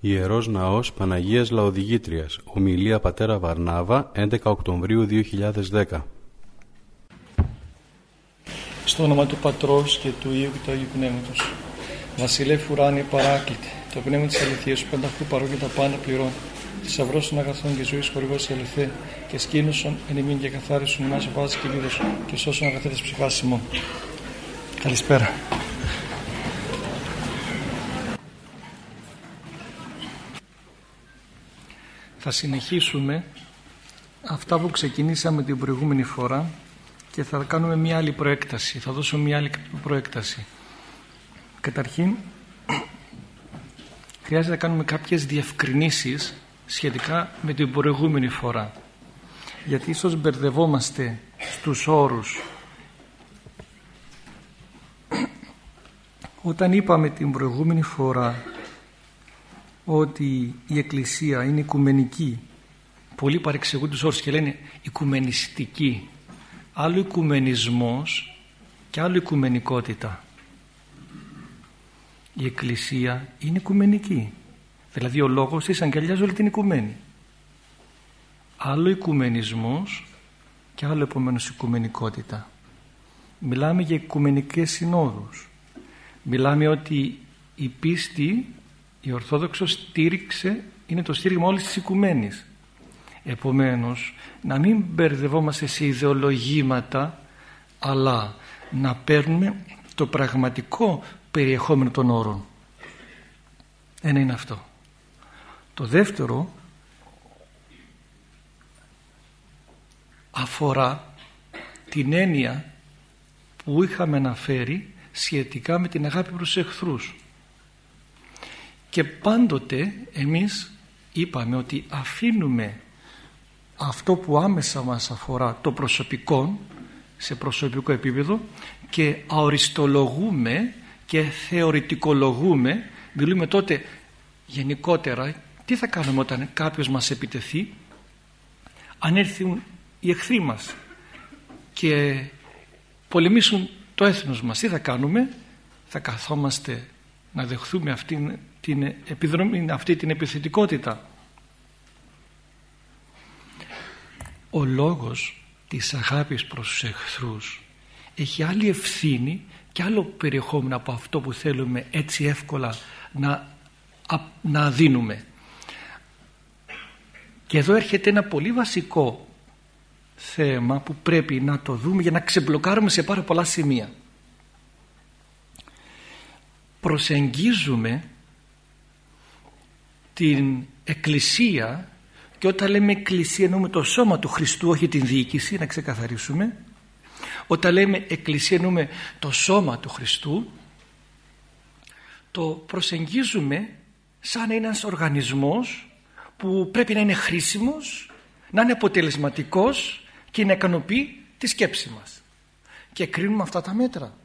Ιερός Ναός Παναγίας Λαοδηγήτριας. Ομιλία Πατέρα Βαρνάβα 11 Οκτωβρίου 2010 Στο όνομα του Πατρός και του Υιού και του Αγίου Πνεύματος. Βασιλεύ ουράνιε παράκλητε Το πνεύμα της αληθείας σου πανταχού παρόν και τα πάντα πληρών. Θησαυρός των αγαθών και ζωής χορηγός ελευθέ και σκήνωσον εν ημίν και καθάρισον ημάς ο πάδας και λίδος και σώσον αγαθέτες ψυχάς ημών. Καλησπέρα. Θα συνεχίσουμε αυτά που ξεκινήσαμε την προηγούμενη φορά και θα κάνουμε μια άλλη προέκταση. Θα δώσω μια άλλη προέκταση. Καταρχήν, χρειάζεται να κάνουμε κάποιες διευκρινήσεις σχετικά με την προηγούμενη φορά. Γιατί ίσως μπερδευόμαστε στους όρους. Όταν είπαμε την προηγούμενη φορά ότι η Εκκλησία είναι οικουμενική. Πολλοί παρεξηγούν τους όρους και λένε οικουμενιστική. Άλλο οικουμενισμός και άλλο οικουμενικότητα. Η Εκκλησία είναι οικουμενική. Δηλαδή ο λόγος της αγκαλιάζει όλη την οικουμένη. Άλλο οικουμενισμός και άλλο επομένως οικουμενικότητα. Μιλάμε για οικουμενικές συνόδους. Μιλάμε ότι η πίστη η Ορθόδοξος στήριξε, είναι το στήριγμα όλης της οικουμένης. Επομένως, να μην μπερδευόμαστε σε ιδεολογήματα, αλλά να παίρνουμε το πραγματικό περιεχόμενο των όρων. Ένα είναι αυτό. Το δεύτερο αφορά την έννοια που είχαμε αναφέρει σχετικά με την αγάπη προς εχθρούς και πάντοτε εμείς είπαμε ότι αφήνουμε αυτό που άμεσα μας αφορά το προσωπικό σε προσωπικό επίπεδο και αοριστολογούμε και θεωρητικολογούμε μιλούμε τότε γενικότερα τι θα κάνουμε όταν κάποιος μας επιτεθεί αν έρθουν οι εχθροί μας και πολεμήσουν το έθνος μας τι θα κάνουμε θα καθόμαστε να δεχθούμε αυτήν την επιδρομή, αυτή την επιθετικότητα. Ο λόγος της αγάπης προς τους εχθρούς έχει άλλη ευθύνη και άλλο περιεχόμενο από αυτό που θέλουμε έτσι εύκολα να, να δίνουμε. Και εδώ έρχεται ένα πολύ βασικό θέμα που πρέπει να το δούμε για να ξεμπλοκάρουμε σε πάρα πολλά σημεία. Προσεγγίζουμε την εκκλησία και όταν λέμε εκκλησία εννοούμε το σώμα του Χριστού όχι την διοίκηση να ξεκαθαρίσουμε. Όταν λέμε εκκλησία εννοούμε το σώμα του Χριστού. Το προσεγγίζουμε σαν ένας οργανισμός που πρέπει να είναι χρήσιμος να είναι αποτελεσματικός και να ικανοποιεί τη σκέψη μας. Και κρίνουμε αυτά τα μέτρα.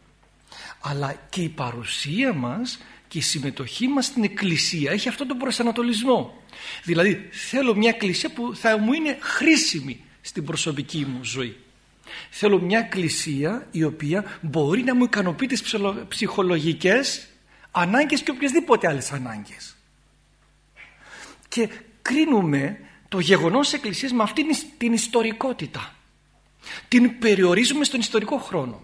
Αλλά και η παρουσία μας και η συμμετοχή μας στην εκκλησία έχει αυτόν τον προσανατολισμό. Δηλαδή θέλω μια εκκλησία που θα μου είναι χρήσιμη στην προσωπική μου ζωή. Θέλω μια εκκλησία η οποία μπορεί να μου ικανοποιεί τις ψυχολογικές ανάγκες και οποιασδήποτε άλλες ανάγκες. Και κρίνουμε το γεγονός της εκκλησίας με αυτήν την ιστορικότητα. Την περιορίζουμε στον ιστορικό χρόνο.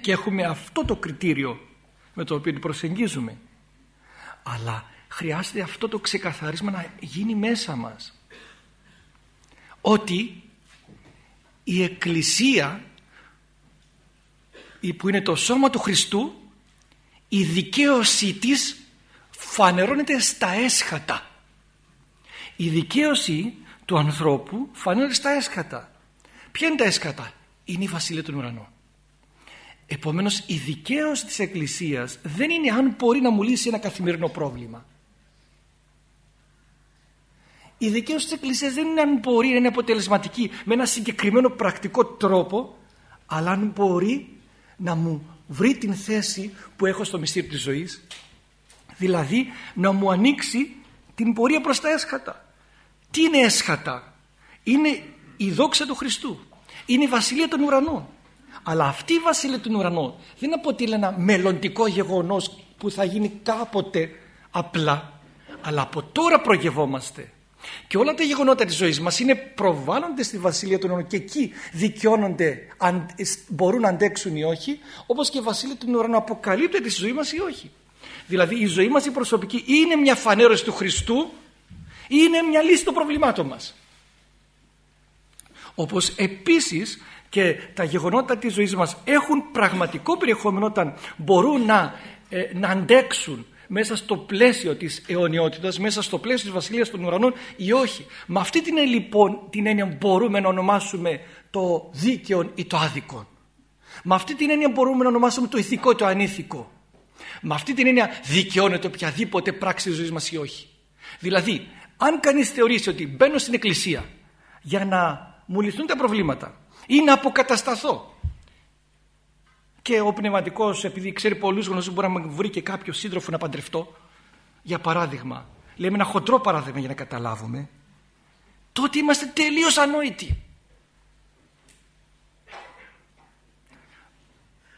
Και έχουμε αυτό το κριτήριο με το οποίο την προσεγγίζουμε. Αλλά χρειάζεται αυτό το ξεκαθάρισμα να γίνει μέσα μας. Ότι η Εκκλησία που είναι το σώμα του Χριστού η δικαίωσή της φανερώνεται στα έσχατα. Η δικαίωση του ανθρώπου φανερώνεται στα έσχατα. Ποια είναι τα έσχατα; Είναι η Βασιλεία των Ουρανών. Επομένως η δικαίωση της Εκκλησίας δεν είναι αν μπορεί να μου λύσει ένα καθημερινό πρόβλημα. Η δικαίωση της Εκκλησίας δεν είναι αν μπορεί να είναι αποτελεσματική με ένα συγκεκριμένο πρακτικό τρόπο αλλά αν μπορεί να μου βρει την θέση που έχω στο μυστήριο της ζωής δηλαδή να μου ανοίξει την πορεία προς τα έσχατα. Τι είναι έσχατα; Είναι η δόξα του Χριστού. Είναι η βασιλεία των ουρανών. Αλλά αυτή η βασίλεια των ουρανών δεν αποτελεί ένα μελλοντικό γεγονός που θα γίνει κάποτε απλά αλλά από τώρα προγευόμαστε και όλα τα γεγονότα της ζωής μας είναι προβάλλονται στη Βασιλεία των Ουρανών και εκεί δικαιώνονται αν μπορούν να αντέξουν ή όχι όπως και η Βασιλεία των Ουρανών αποκαλύπτεται στη ζωή μας ή όχι. Δηλαδή η ζωή μας η προσωπική είναι μια φανέρωση του Χριστού ή είναι μια λύση των προβλημάτων μας. Όπως επίσης και τα γεγονότα της ζωής μας έχουν πραγματικό περιεχόμενο όταν μπορούν να, ε, να αντέξουν μέσα στο πλαίσιο της αιωνιότητας, μέσα στο πλαίσιο της Βασιλείας των Ουρανών ή όχι. Με αυτή την λοιπόν την έννοια μπορούμε να ονομάσουμε το δίκαιο ή το άδικο. Με αυτή την έννοια μπορούμε να ονομάσουμε το ηθικό ή το ανήθικο. Με αυτή την έννοια δικαιώνεται οποιαδήποτε πράξη της ζωής μας ή όχι. Δηλαδή, αν κανείς θεωρήσει ότι μπαίνω στην εκκλησία για να μου λυθούν τα προβλήματα ή να αποκατασταθώ και ο πνευματικός, επειδή ξέρει πολλούς γνωστούς, μπορεί να μου βρει και κάποιο σύντροφο να παντρευτώ. Για παράδειγμα, λέμε ένα χοντρό παράδειγμα για να καταλάβουμε, τότε είμαστε τελείως ανόητοι.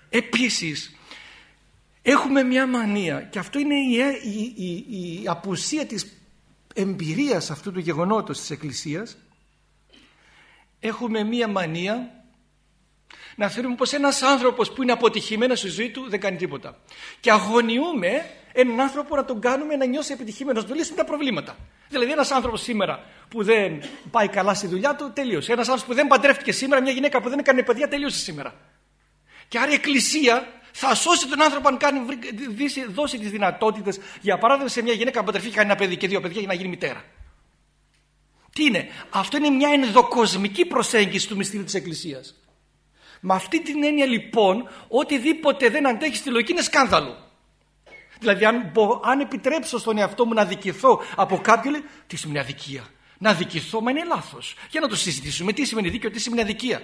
Επίσης έχουμε μια μανία και αυτό είναι η, η, η, η απουσία της εμπειρίας αυτού του γεγονότος της Εκκλησίας έχουμε μια μανία να θεωρούμε πως ένας άνθρωπος που είναι αποτυχημένος στη ζωή του δεν κάνει τίποτα. Και αγωνιούμε έναν άνθρωπο να τον κάνουμε να νιώσει επιτυχημένος, να του λύσουμε τα προβλήματα. Δηλαδή ένας άνθρωπος σήμερα που δεν πάει καλά στη δουλειά του τελείωσε. Ένας άνθρωπος που δεν παντρεύτηκε σήμερα, μια γυναίκα που δεν έκανε παιδιά τελείωσε σήμερα. Και άρα η Εκκλησία θα σώσει τον άνθρωπο αν κάνει, δώσει τις δυνατότητες για παράδειγμα σε μια γυναίκα που παντρευτεί και κάνει ένα παιδί και δύο παιδιά για να γίνει μητέρα. Τι είναι, αυτό είναι μια ενδοκοσμική προσέγγιση του μυστήριου της Εκκλησίας. Με αυτή την έννοια λοιπόν οτιδήποτε δεν αντέχει στη λογική είναι σκάνδαλο. Δηλαδή αν, αν επιτρέψω στον εαυτό μου να δικηθώ από κάποιον λέει τι σημαίνει αδικία; Να δικηθώ μα είναι λάθος. Για να το συζητήσουμε τι σημαίνει δίκαιο, τι σημαίνει αδικία.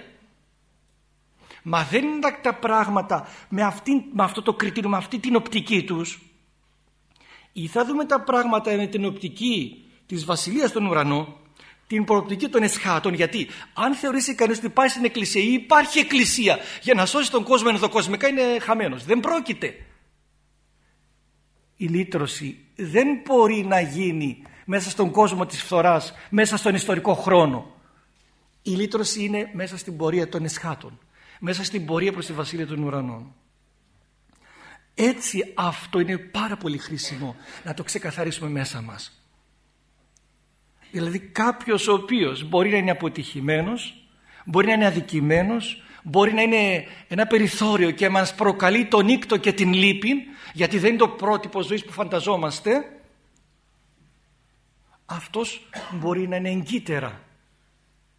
Μα δεν είναι τα πράγματα με, αυτή, με αυτό το κριτήριο, με αυτή την οπτική τους. Ή θα δούμε τα πράγματα με την οπτική της βασιλείας των ουρανών την προοπτική των εσχάτων. Γιατί αν θεωρήσει κανείς ότι πάει στην εκκλησία ή υπάρχει εκκλησία για να σώσει τον κόσμο ενδοκοσμικά είναι χαμένος. Δεν πρόκειται. Η λύτρωση δεν μπορεί να γίνει μέσα στον κόσμο της φθοράς, μέσα στον ιστορικό χρόνο. Η λύτρωση είναι μέσα στην πορεία των εσχάτων, μέσα στην πορεία προς τη Βασίλεια των Ουρανών. Έτσι αυτό είναι πάρα πολύ χρήσιμο να το ξεκαθαρίσουμε μέσα μας. Δηλαδή κάποιος ο οποίος μπορεί να είναι αποτυχημένος, μπορεί να είναι αδικημένος, μπορεί να είναι ένα περιθώριο και μας προκαλεί τον νύκτο και την λύπη γιατί δεν είναι το πρότυπο ζωής που φανταζόμαστε αυτός μπορεί να είναι εγκύτερα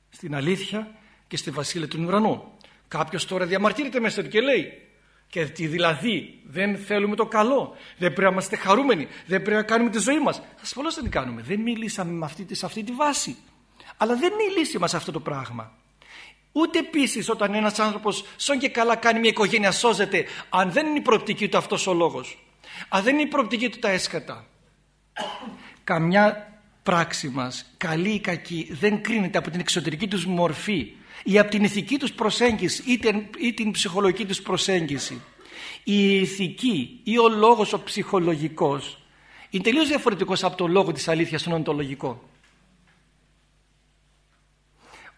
στην αλήθεια και στη βασίλεια του ουρανού. Κάποιος τώρα διαμαρτύρεται μέσα του και λέει και δηλαδή δεν θέλουμε το καλό. Δεν πρέπει να είμαστε χαρούμενοι. Δεν πρέπει να κάνουμε τη ζωή μας. Ασφαλώ δεν την κάνουμε. Δεν μιλήσαμε με αυτή, σε αυτή τη βάση. Αλλά δεν είναι η λύση μας αυτό το πράγμα. Ούτε επίσης όταν ένας άνθρωπος σαν και καλά κάνει μια οικογένεια σώζεται, αν δεν είναι η προοπτική του αυτός ο λόγος. Αν δεν είναι η προοπτική του τα έσκατα. Καμιά πράξη μας, καλή ή κακή, δεν κρίνεται από την εξωτερική τους μορφή ή από την ηθική τους προσέγγιση ή την ψυχολογική τους προσέγγιση. Η ηθική ή ο λόγος ο ψυχολογικός είναι τελείως διαφορετικός από το λόγο της αλήθειας τον οντολογικό.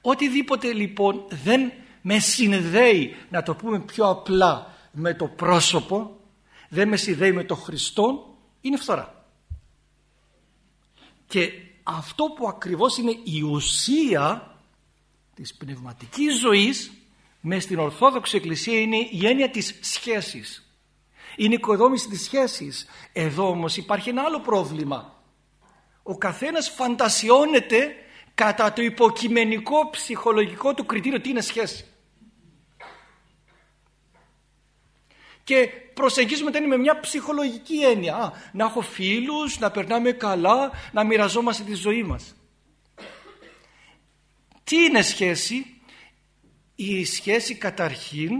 Οτιδήποτε λοιπόν δεν με συνδέει, να το πούμε πιο απλά, με το πρόσωπο, δεν με συνδέει με το Χριστό, είναι φθορά. Και αυτό που ακριβώς είναι η ουσία της πνευματικής ζωής μες στην Ορθόδοξη Εκκλησία είναι η έννοια της σχέσης. Είναι η οικοδόμηση της σχέσης. Εδώ όμως υπάρχει ένα άλλο πρόβλημα. Ο καθένας φαντασιώνεται κατά το υποκειμενικό ψυχολογικό του κριτήριο τι είναι σχέση. Και προσεγγίζουμε την με μια ψυχολογική έννοια. να έχω φίλους, να περνάμε καλά, να μοιραζόμαστε τη ζωή μας. Τι είναι σχέση; Η σχέση καταρχήν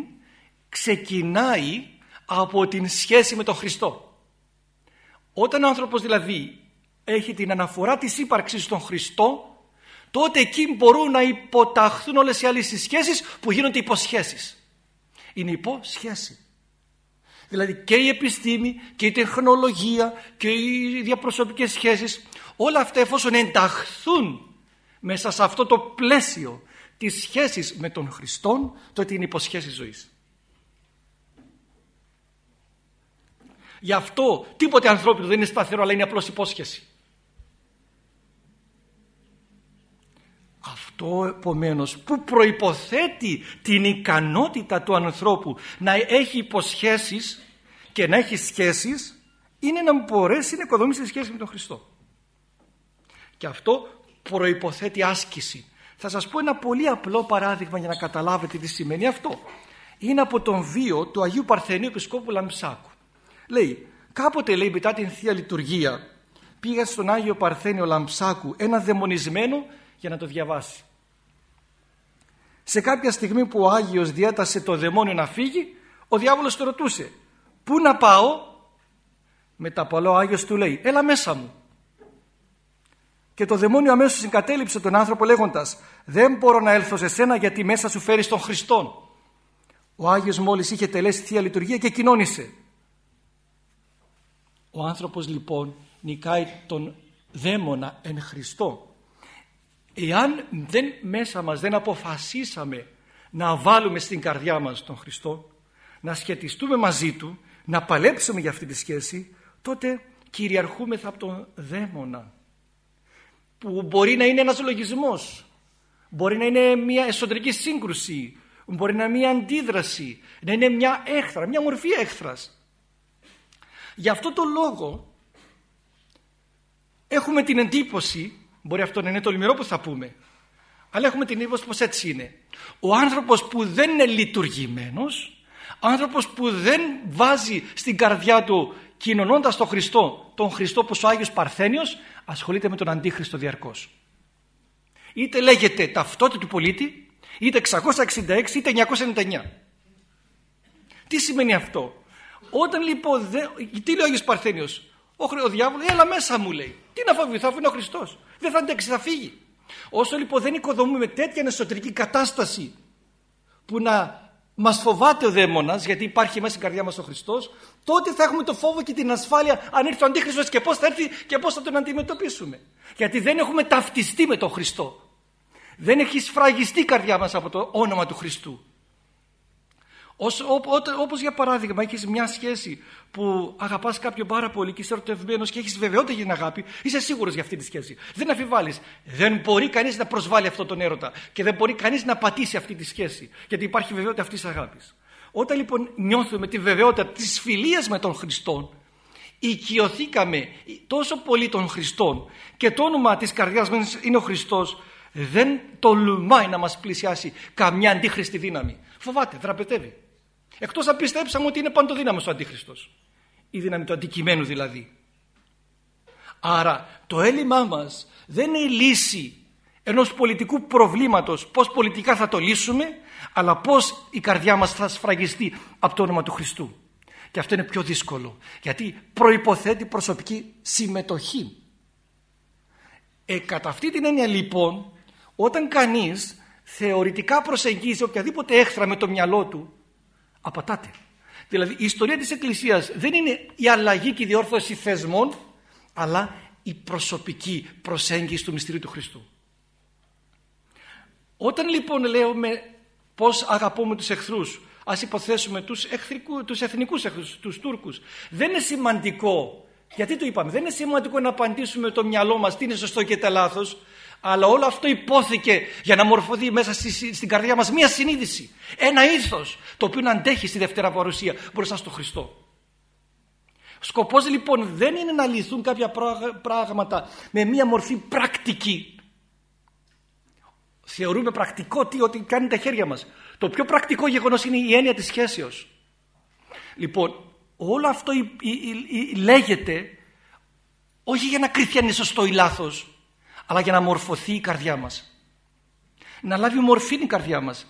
ξεκινάει από την σχέση με τον Χριστό. Όταν ο άνθρωπος δηλαδή έχει την αναφορά της ύπαρξης στον Χριστό τότε εκεί μπορούν να υποταχθούν όλες οι άλλες σχέσεις που γίνονται υποσχέσεις. Είναι υποσχέση. Δηλαδή και η επιστήμη και η τεχνολογία και οι διαπροσωπικές σχέσεις όλα αυτά εφόσον ενταχθούν μέσα σε αυτό το πλαίσιο της σχέσης με τον Χριστόν τότε είναι υποσχέση ζωής. Γι' αυτό τίποτε ανθρώπινο δεν είναι σταθερό αλλά είναι απλώς υπόσχεση. Αυτό επομένως που προϋποθέτει την ικανότητα του ανθρώπου να έχει υποσχέσεις και να έχει σχέσεις είναι να μπορέσει να οικοδομήσει σχέση με τον Χριστό. Και αυτό προϋποθέτει άσκηση. Θα σας πω ένα πολύ απλό παράδειγμα για να καταλάβετε τι σημαίνει αυτό. Είναι από τον βίο του Αγίου Παρθενίου Επισκόπου Λαμψάκου. Λέει, κάποτε λέει μετά την Θεία Λειτουργία πήγα στον Άγιο Παρθένιο Λαμψάκου ένα δαιμονισμένο για να το διαβάσει. Σε κάποια στιγμή που ο Άγιος διέτασε το δαιμόνιο να φύγει, ο διάβολος το ρωτούσε «Πού να πάω» Μετά που ο Άγιος του λέει «Έλα μέσα μου». Και το δαιμόνιο αμέσως συγκατέλειψε τον άνθρωπο λέγοντας «Δεν μπορώ να έλθω σε σένα γιατί μέσα σου φέρεις τον Χριστόν». Ο Άγιος μόλις είχε τελέσει Θεία Λειτουργία και κοινώνησε. Ο άνθρωπος λοιπόν νικάει τον δαίμονα εν Χριστό Εάν δεν, μέσα μας δεν αποφασίσαμε να βάλουμε στην καρδιά μας τον Χριστό, να σχετιστούμε μαζί Του, να παλέψουμε για αυτή τη σχέση, τότε κυριαρχούμεθα από τον δαίμονα. Που μπορεί να είναι ένας λογισμός, μπορεί να είναι μια εσωτερική σύγκρουση, μπορεί να είναι μια αντίδραση, να είναι μια έχθρα, μια μορφή έχθρας. Γι' αυτό το λόγο έχουμε την εντύπωση Μπορεί αυτό να είναι το λιμερό που θα πούμε. Αλλά έχουμε την ύβωση πως έτσι είναι. Ο άνθρωπος που δεν είναι λειτουργημένος, ο άνθρωπος που δεν βάζει στην καρδιά του κοινωνώντας τον Χριστό, τον Χριστό όπως ο Άγιος Παρθένιος, ασχολείται με τον Αντίχριστο διαρκώς. Είτε λέγεται ταυτότητα του πολίτη, είτε 666, είτε 999. Τι σημαίνει αυτό; Όταν λοιπόν, τι λέει ο Άγιος Παρθένιος, ο, ο διάβολος, έλα μέσα μου λέει. Τι να φοβηθεί, θα είναι ο Χριστός. Δεν θα αντέξει, θα φύγει. Όσο λοιπόν δεν οικοδομούμε τέτοια εσωτερική κατάσταση που να μας φοβάται ο δαίμονας γιατί υπάρχει μέσα στην καρδιά μας ο Χριστός τότε θα έχουμε το φόβο και την ασφάλεια αν έρθει ο Αντίχριστος και πώς θα έρθει και πώς θα τον αντιμετωπίσουμε. Γιατί δεν έχουμε ταυτιστεί με τον Χριστό. Δεν έχει σφραγιστεί η καρδιά μας από το όνομα του Χριστού. Όπως για παράδειγμα έχεις μια σχέση που αγαπάς κάποιον πάρα πολύ και είσαι ερωτευμένος και έχεις βεβαιότητα για την αγάπη, είσαι σίγουρος για αυτή τη σχέση. Δεν αφιβάλλεις. Δεν μπορεί κανείς να προσβάλλει αυτόν τον έρωτα και δεν μπορεί κανείς να πατήσει αυτή τη σχέση γιατί υπάρχει βεβαιότητα αυτής της αγάπης. Όταν λοιπόν νιώθουμε τη βεβαιότητα της φιλίας με τον Χριστό, οικειωθήκαμε τόσο πολύ τον Χριστόν και το όνομα της καρδιάς μας είναι ο Χριστός, δεν τολμάει να μας πλησιάσει καμιά αντίχρηστη δύναμη. Φοβάται, δραπετεύει. Εκτός αν πιστέψαμε ότι είναι παντοδύναμος ο Αντίχριστος. Η δύναμη του αντικειμένου δηλαδή. Άρα το έλλειμμά μας δεν είναι η λύση ενός πολιτικού προβλήματος πώς πολιτικά θα το λύσουμε αλλά πώς η καρδιά μας θα σφραγιστεί από το όνομα του Χριστού. Και αυτό είναι πιο δύσκολο γιατί προϋποθέτει προσωπική συμμετοχή. Ε, κατά αυτή την έννοια λοιπόν όταν κανείς θεωρητικά προσεγγίζει οποιαδήποτε έχθρα με το μυαλό του απατάται. Δηλαδή η ιστορία της Εκκλησίας δεν είναι η αλλαγή και η διόρθωση θεσμών αλλά η προσωπική προσέγγιση του μυστηρίου του Χριστού. Όταν λοιπόν λέω με πώς αγαπούμε τους εχθρούς ας υποθέσουμε τους, εχθρικού, τους εθνικούς εχθρούς, τους Τούρκους δεν είναι σημαντικό γιατί το είπαμε δεν είναι σημαντικό να απαντήσουμε το μυαλό μας τι είναι σωστό και τι λάθος αλλά όλο αυτό υπόθηκε για να μορφωθεί μέσα στη, στην καρδιά μας μία συνείδηση. Ένα ήθος το οποίο να αντέχει στη Δευτέρα Παρουσία μπροστά στο Χριστό. Σκοπός λοιπόν δεν είναι να λυθούν κάποια πράγματα με μία μορφή πρακτική. Θεωρούμε πρακτικό τι ότι κάνει τα χέρια μας. Το πιο πρακτικό γεγονός είναι η έννοια της σχέσεως. Λοιπόν, όλο αυτό λέγεται όχι για να κρυφτεί αν είναι σωστό ή λάθος αλλά για να μορφωθεί η καρδιά μας. Να λάβει μορφή η καρδιά μας.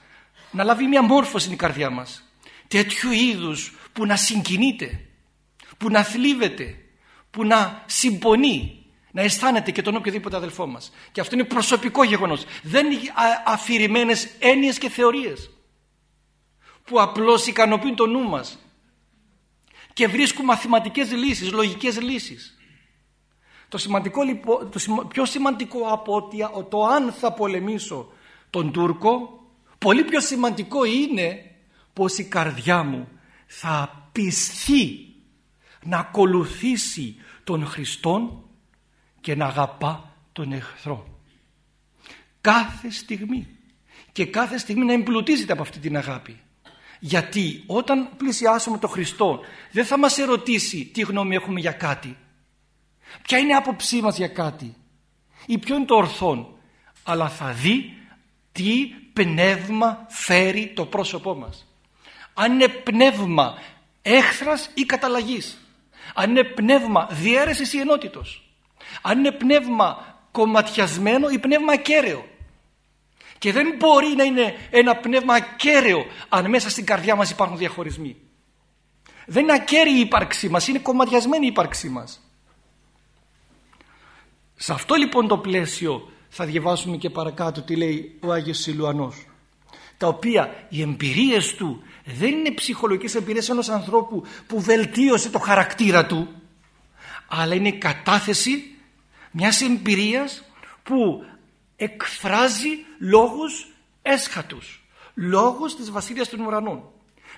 Να λάβει μια μόρφωση η καρδιά μας. Τέτοιου είδους που να συγκινείται, που να θλίβεται, που να συμπονεί, να αισθάνεται και τον οποιοδήποτε αδελφό μας. Και αυτό είναι προσωπικό γεγονός. Δεν είναι αφηρημένες έννοιες και θεωρίες που απλώς ικανοποιούν το νου μας. και βρίσκουν μαθηματικές λύσεις, λογικές λύσεις. Το, σημαντικό, λοιπόν, το πιο σημαντικό από ότι το αν θα πολεμήσω τον Τούρκο, πολύ πιο σημαντικό είναι πως η καρδιά μου θα πιστεί να ακολουθήσει τον Χριστόν και να αγαπά τον εχθρό. Κάθε στιγμή και κάθε στιγμή να εμπλουτίζεται από αυτή την αγάπη. Γιατί όταν πλησιάσουμε τον Χριστό δεν θα μας ερωτήσει τι γνώμη έχουμε για κάτι. Ποια είναι η άποψή μας για κάτι; Ή ποιο είναι το ορθόν; Αλλά θα δει τι πνεύμα φέρει το πρόσωπό μας. Αν είναι πνεύμα έχθρας ή καταλλαγής. Αν είναι πνεύμα διαίρεσης ή ενότητος. Αν είναι πνεύμα κομματιασμένο ή πνεύμα ακέραιο. Και δεν μπορεί να είναι ένα πνεύμα ακέραιο αν μέσα στην καρδιά μας υπάρχουν διαχωρισμοί. Δεν είναι ακέραιη η ύπαρξή μας, είναι κομματιασμένη η ύπαρξή μας. Σε αυτό λοιπόν το πλαίσιο θα διαβάσουμε και παρακάτω τι λέει ο Άγιος Σιλουανός τα οποία οι εμπειρίες του δεν είναι ψυχολογικές εμπειρίες ενός ανθρώπου που βελτίωσε το χαρακτήρα του αλλά είναι κατάθεση μιας εμπειρίας που εκφράζει λόγους έσχατους λόγους της βασίλειας των ουρανών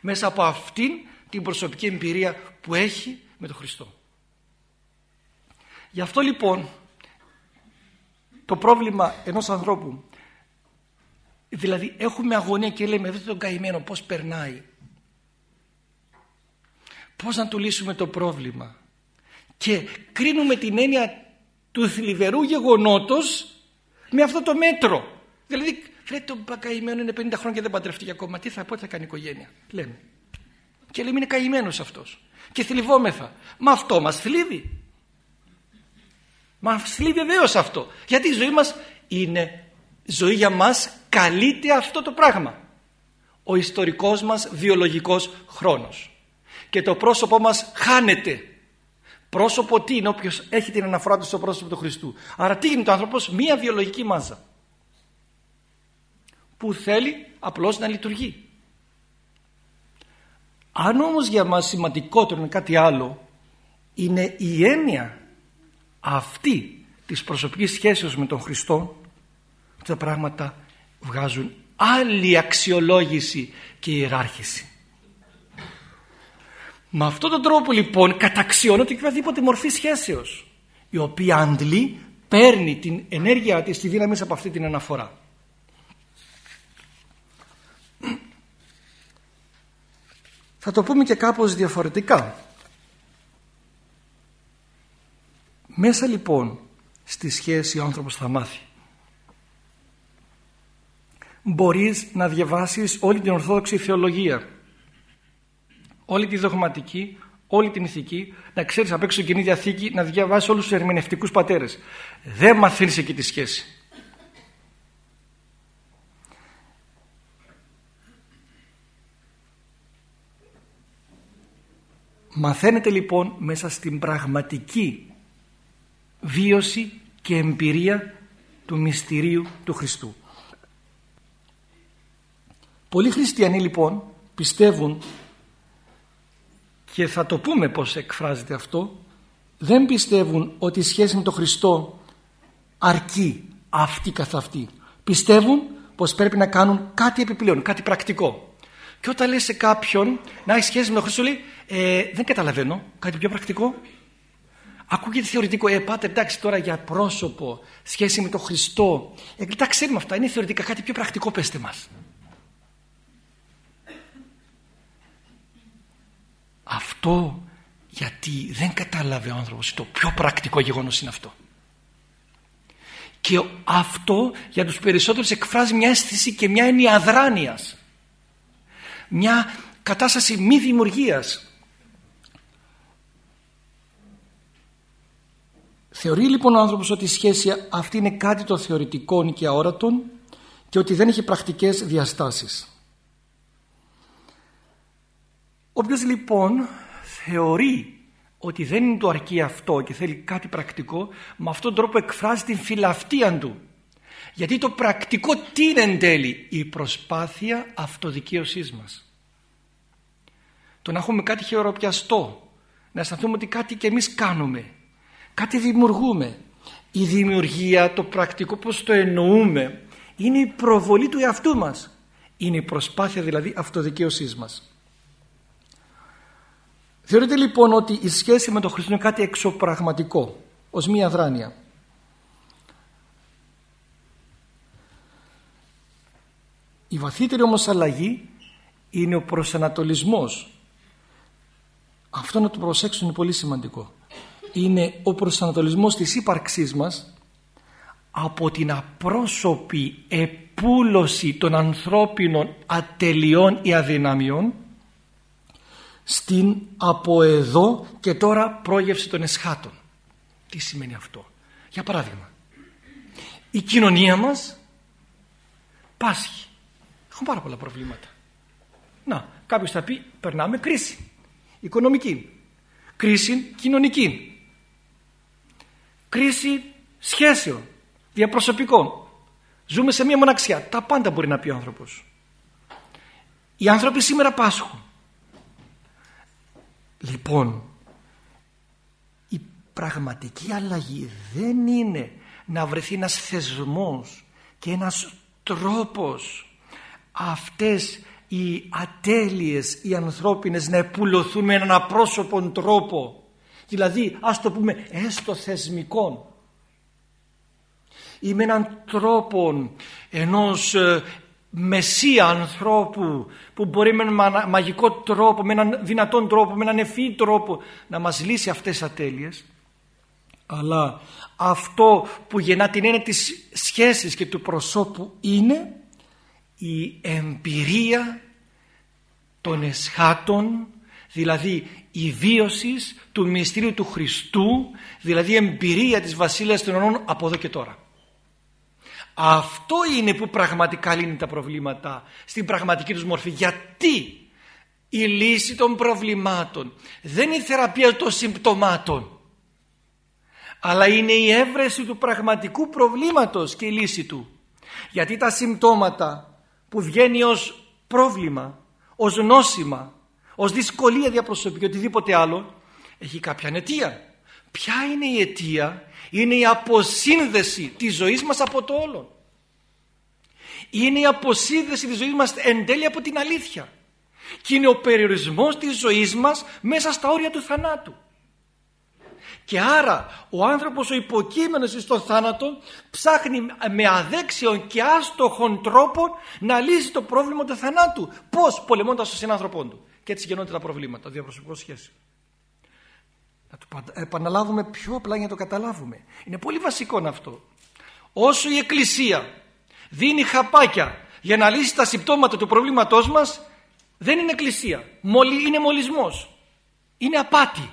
μέσα από αυτήν την προσωπική εμπειρία που έχει με τον Χριστό. Γι' αυτό λοιπόν το πρόβλημα ενός ανθρώπου. Δηλαδή έχουμε αγωνία και λέμε δεν τον καημένο πως περνάει πως να του λύσουμε το πρόβλημα. Και κρίνουμε την έννοια του θλιβερού γεγονότος με αυτό το μέτρο. Δηλαδή λέει το καημένο είναι 50 χρόνια και δεν παντρευτεί ακόμα. Τι θα πω θα κάνει οικογένεια λέμε. Και λέμε είναι καημένος αυτός και θλιβόμεθα. Μα αυτό μας θλίβει Μα θλίβει βεβαίως αυτό. Γιατί η ζωή μας είναι ζωή για μας καλείται αυτό το πράγμα. Ο ιστορικός μας βιολογικός χρόνος. Και το πρόσωπό μας χάνεται. Πρόσωπο τι είναι όποιος έχει την αναφορά του στο πρόσωπο του Χριστού. Άρα τι γίνεται ο άνθρωπος μία βιολογική μάζα. Που θέλει απλώς να λειτουργεί. Αν όμως για μας σημαντικότερο είναι κάτι άλλο είναι η έννοια αυτή της προσωπικής σχέσεως με τον Χριστό τα πράγματα βγάζουν άλλη αξιολόγηση και ιεράρχηση. Με αυτόν τον τρόπο λοιπόν καταξιώνεται και οποιαδήποτε μορφή σχέσεως η οποία αντλεί παίρνει την ενέργεια της, τη δύναμη από αυτή την αναφορά. Θα το πούμε και κάπως διαφορετικά. Μέσα λοιπόν στη σχέση ο άνθρωπος θα μάθει. Μπορείς να διαβάσεις όλη την Ορθόδοξη Θεολογία, όλη τη δογματική, όλη την ηθική, να ξέρεις απ' έξω Κοινή Διαθήκη, να διαβάσεις όλους τους ερμηνευτικούς πατέρες. Δεν μαθαίνεις εκεί τη σχέση. Μαθαίνετε λοιπόν μέσα στην πραγματική βίωση και εμπειρία του μυστηρίου του Χριστού. Πολλοί χριστιανοί λοιπόν πιστεύουν και θα το πούμε πως εκφράζεται αυτό δεν πιστεύουν ότι η σχέση με τον Χριστό αρκεί αυτή καθ' αυτή. Πιστεύουν πως πρέπει να κάνουν κάτι επιπλέον, κάτι πρακτικό. Και όταν λέει σε κάποιον να έχει σχέση με τον Χριστό λέει ε, δεν καταλαβαίνω, κάτι πιο πρακτικό. Ακούγεται θεωρητικό, ε, πάτε εντάξει τώρα για πρόσωπο, σχέση με τον Χριστό. Ε, τα ξέρουμε αυτά, είναι θεωρητικά κάτι πιο πρακτικό, πέστε μας. Αυτό γιατί δεν κατάλαβε ο άνθρωπος το πιο πρακτικό γεγονός είναι αυτό. Και αυτό για τους περισσότερους εκφράζει μια αίσθηση και μια έννοια αδράνειας. Μια κατάσταση μη δημιουργίας. Θεωρεί λοιπόν ο άνθρωπος ότι η σχέση αυτή είναι κάτι το θεωρητικό και αόρατο και ότι δεν έχει πρακτικές διαστάσεις. Όποιος λοιπόν θεωρεί ότι δεν είναι το αρκεί αυτό και θέλει κάτι πρακτικό με αυτόν τον τρόπο εκφράζει την φιλαυτία του. Γιατί το πρακτικό τι είναι εν τέλει; Η προσπάθεια αυτοδικαίωσής μας. Το να έχουμε κάτι χειροπιαστό να αισθανθούμε ότι κάτι και εμείς κάνουμε κάτι δημιουργούμε. Η δημιουργία, το πρακτικό πως το εννοούμε είναι η προβολή του εαυτού μας. Είναι η προσπάθεια δηλαδή αυτοδικαίωσής μας. Θεωρείτε λοιπόν ότι η σχέση με τον Χριστό είναι κάτι εξωπραγματικό ως μία δράνεια η βαθύτερη όμως αλλαγή είναι ο προσανατολισμός. Αυτό να το προσέξουν είναι πολύ σημαντικό είναι ο προσανατολισμός της ύπαρξής μας από την απρόσωπη επούλωση των ανθρώπινων ατελειών ή αδυναμιών στην από εδώ και τώρα πρόγευση των εσχάτων. Τι σημαίνει αυτό; Για παράδειγμα, η κοινωνία μας πάσχει. Έχουμε πάρα πολλά προβλήματα. Να, κάποιος θα πει περνάμε κρίση οικονομική, κρίση κοινωνική, κρίση σχέσεων, διαπροσωπικών. Ζούμε σε μια μοναξιά. Τα πάντα μπορεί να πει ο άνθρωπος. Οι άνθρωποι σήμερα πάσχουν. Λοιπόν, η πραγματική αλλαγή δεν είναι να βρεθεί ένας θεσμός και ένας τρόπος αυτές οι ατέλειες οι ανθρώπινες να επουλωθούν με έναν απρόσωπον τρόπο δηλαδή ας το πούμε έστω θεσμικών ή με έναν τρόπο ενός ε, μεσία ανθρώπου που μπορεί με έναν μαγικό τρόπο, με έναν δυνατόν τρόπο, με έναν ευφύ τρόπο να μας λύσει αυτές τις ατέλειες. Αλλά αυτό που γεννά την έννοια της σχέσης και του προσώπου είναι η εμπειρία των εσχάτων δηλαδή η βίωσης του μυστήριου του Χριστού δηλαδή η εμπειρία της Βασίλειας των Ονών από εδώ και τώρα. Αυτό είναι που πραγματικά λύνει τα προβλήματα στην πραγματική τους μορφή. Γιατί η λύση των προβλημάτων δεν είναι η θεραπεία των συμπτωμάτων αλλά είναι η έβρεση του πραγματικού προβλήματος και η λύση του. Γιατί τα συμπτώματα που βγαίνει ως πρόβλημα, ως νόσημα, ως δυσκολία διαπροσωπική, οτιδήποτε άλλο, έχει κάποια αιτία. Ποια είναι η αιτία, είναι η αποσύνδεση της ζωής μας από το όλο. Είναι η αποσύνδεση της ζωής μας εν τέλει από την αλήθεια. Και είναι ο περιορισμός της ζωής μας μέσα στα όρια του θανάτου. Και άρα ο άνθρωπος ο υποκείμενος στο θάνατο ψάχνει με αδέξιον και άστοχον τρόπο να λύσει το πρόβλημα του θανάτου. Πώς; Πολεμώντας τον συνάνθρωπό του. Και έτσι γεννώνται τα προβλήματα, το διαπροσωπικό σχέση. Να το επαναλάβουμε πιο απλά για να το καταλάβουμε. Είναι πολύ βασικό αυτό. Όσο η Εκκλησία δίνει χαπάκια για να λύσει τα συμπτώματα του προβλήματός μας δεν είναι Εκκλησία. Είναι μολυσμός. Είναι απάτη.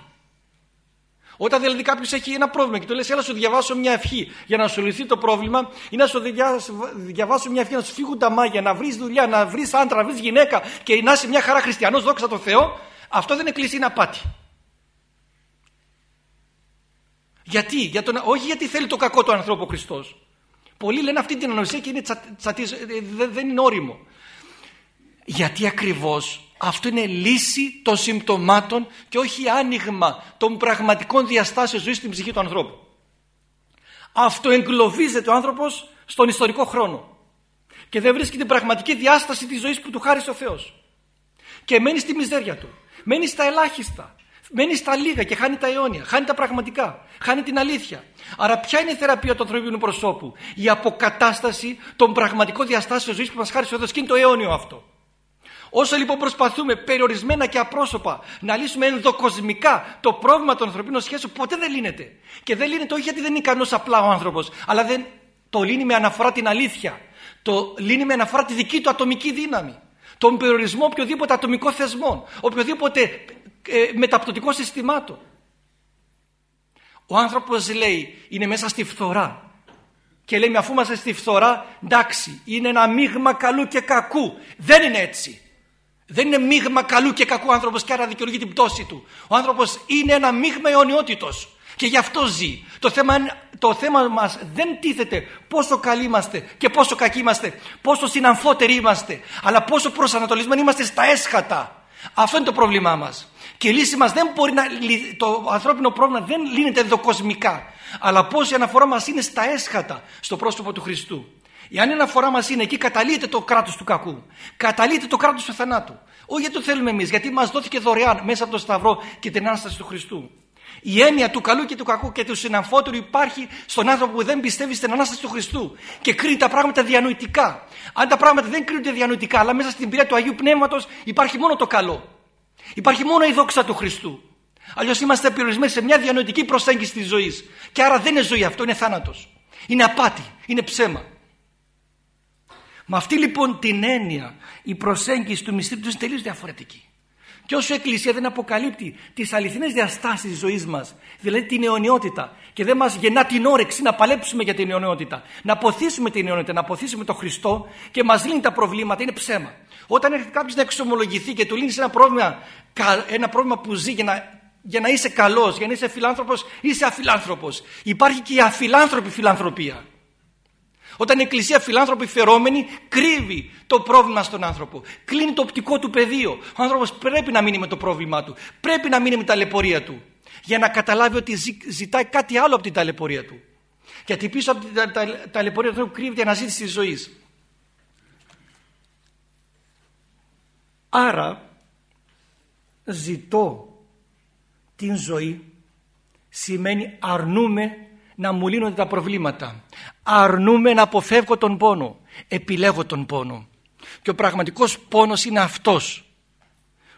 Όταν δηλαδή κάποιος έχει ένα πρόβλημα και του λες έλα σου διαβάσω μια ευχή για να σου λυθεί το πρόβλημα ή να σου διαβάσω μια ευχή να σου φύγουν τα μάγια, να βρεις δουλειά, να βρεις άντρα, να βρεις γυναίκα και να είσαι μια χαρά χριστιανός, δόξα τω Θεώ, αυτό δεν είναι κλείσει, είναι απάτη. Γιατί, για τον, όχι γιατί θέλει το κακό του ανθρώπου ο Χριστός. Πολλοί λένε αυτή την ανοησία και είναι τσα, ε, δεν είναι όριμο. Γιατί ακριβώς αυτό είναι λύση των συμπτωμάτων και όχι άνοιγμα των πραγματικών διαστάσεων ζωής στην ψυχή του ανθρώπου. Αυτό εγκλωβίζεται ο άνθρωπος στον ιστορικό χρόνο και δεν βρίσκει την πραγματική διάσταση της ζωής που του χάρισε ο Θεός. Και μένει στη μιζέρια του, μένει στα ελάχιστα, μένει στα λίγα και χάνει τα αιώνια, χάνει τα πραγματικά, χάνει την αλήθεια. Άρα ποια είναι η θεραπεία του ανθρώπινου προσώπου, η αποκατάσταση των πραγματικών διαστάσεων ζωής που μας χάρισε ο Θεός και είναι το αιώνιο αυτό. Όσο λοιπόν προσπαθούμε περιορισμένα και απρόσωπα να λύσουμε ενδοκοσμικά το πρόβλημα των ανθρωπίνων σχέσεων, ποτέ δεν λύνεται. Και δεν λύνεται όχι γιατί δεν είναι ικανός απλά ο άνθρωπος, αλλά δεν το λύνει με αναφορά την αλήθεια. Το λύνει με αναφορά τη δική του ατομική δύναμη. Τον περιορισμό οποιοδήποτε ατομικό θεσμό, οποιοδήποτε ε, μεταπτωτικό συστημάτων. Ο άνθρωπος λέει είναι μέσα στη φθορά και λέει αφού είμαστε στη φθορά εντάξει είναι ένα μείγμα καλού και κακού. Δεν είναι έτσι. Δεν είναι μείγμα καλού και κακού άνθρωπος και άρα δικαιολογεί την πτώση του. Ο άνθρωπος είναι ένα μείγμα αιωνιότητος και γι' αυτό ζει. Το θέμα, το θέμα μας δεν τίθεται πόσο καλοί είμαστε και πόσο κακοί είμαστε, πόσο συναμφότεροι είμαστε, αλλά πόσο προσανατολισμένοι είμαστε στα έσχατα. Αυτό είναι το πρόβλημά μας. Και η λύση μας δεν μπορεί να, το ανθρώπινο πρόβλημα δεν λύνεται ενδοκοσμικά. Αλλά πώς η αναφορά μας είναι στα έσχατα, στο πρόσωπο του Χριστού. Εάν η αναφορά μας είναι εκεί καταλύεται το κράτος του κακού. Καταλύεται το κράτος του θανάτου. Όχι γιατί το θέλουμε εμείς, γιατί μας δόθηκε δωρεάν μέσα από το Σταυρό και την Ανάσταση του Χριστού. Η έννοια του καλού και του κακού και του συναμφότερου υπάρχει στον άνθρωπο που δεν πιστεύει στην Ανάσταση του Χριστού και κρίνει τα πράγματα διανοητικά. Αν τα πράγματα δεν κρίνονται διανοητικά, αλλά μέσα στην πυρία του Αγίου Πνεύματος υπάρχει μόνο το καλό. Υπάρχει μόνο η δόξα του Χριστού. Αλλιώς είμαστε περιορισμένοι σε μια διανοητική προσέγγιση της ζωής. Και άρα δεν είναι ζωή αυτό, είναι θάνατος. Είναι απάτη, είναι ψέμα. Με αυτή λοιπόν την έννοια η προσέγγιση του μυστήριου είναι τελείως διαφορετική. Και όσο η Εκκλησία δεν αποκαλύπτει τις αληθινές διαστάσεις της ζωής μας, δηλαδή την αιωνιότητα και δεν μας γεννά την όρεξη να παλέψουμε για την αιωνιότητα, να αποθήσουμε την αιωνιότητα, να αποθήσουμε τον Χριστό και μας λύνει τα προβλήματα, είναι ψέμα. Όταν έρχεται κάποιος να εξομολογηθεί και του λύνει ένα πρόβλημα, ένα πρόβλημα που ζει για να, για να είσαι καλός, για να είσαι φιλάνθρωπος, είσαι αφιλάνθρωπος. Υπάρχει και η αφιλάνθρωπη φιλανθρωπία. Όταν η Εκκλησία φιλάνθρωπη φερόμενη κρύβει το πρόβλημα στον άνθρωπο. Κλείνει το οπτικό του πεδίο. Ο άνθρωπος πρέπει να μείνει με το πρόβλημά του. Πρέπει να μείνει με τα ταλαιπωρία του. Για να καταλάβει ότι ζητάει κάτι άλλο από την ταλαιπωρία του. Γιατί πίσω από την ταλαιπωρία του ανθρώπου κρύβεται η αναζήτηση της ζωής. Άρα ζητώ την ζωή σημαίνει αρνούμε να μου λύνονται τα προβλήματα. Αρνούμε να αποφεύγω τον πόνο. Επιλέγω τον πόνο. Και ο πραγματικός πόνος είναι αυτός.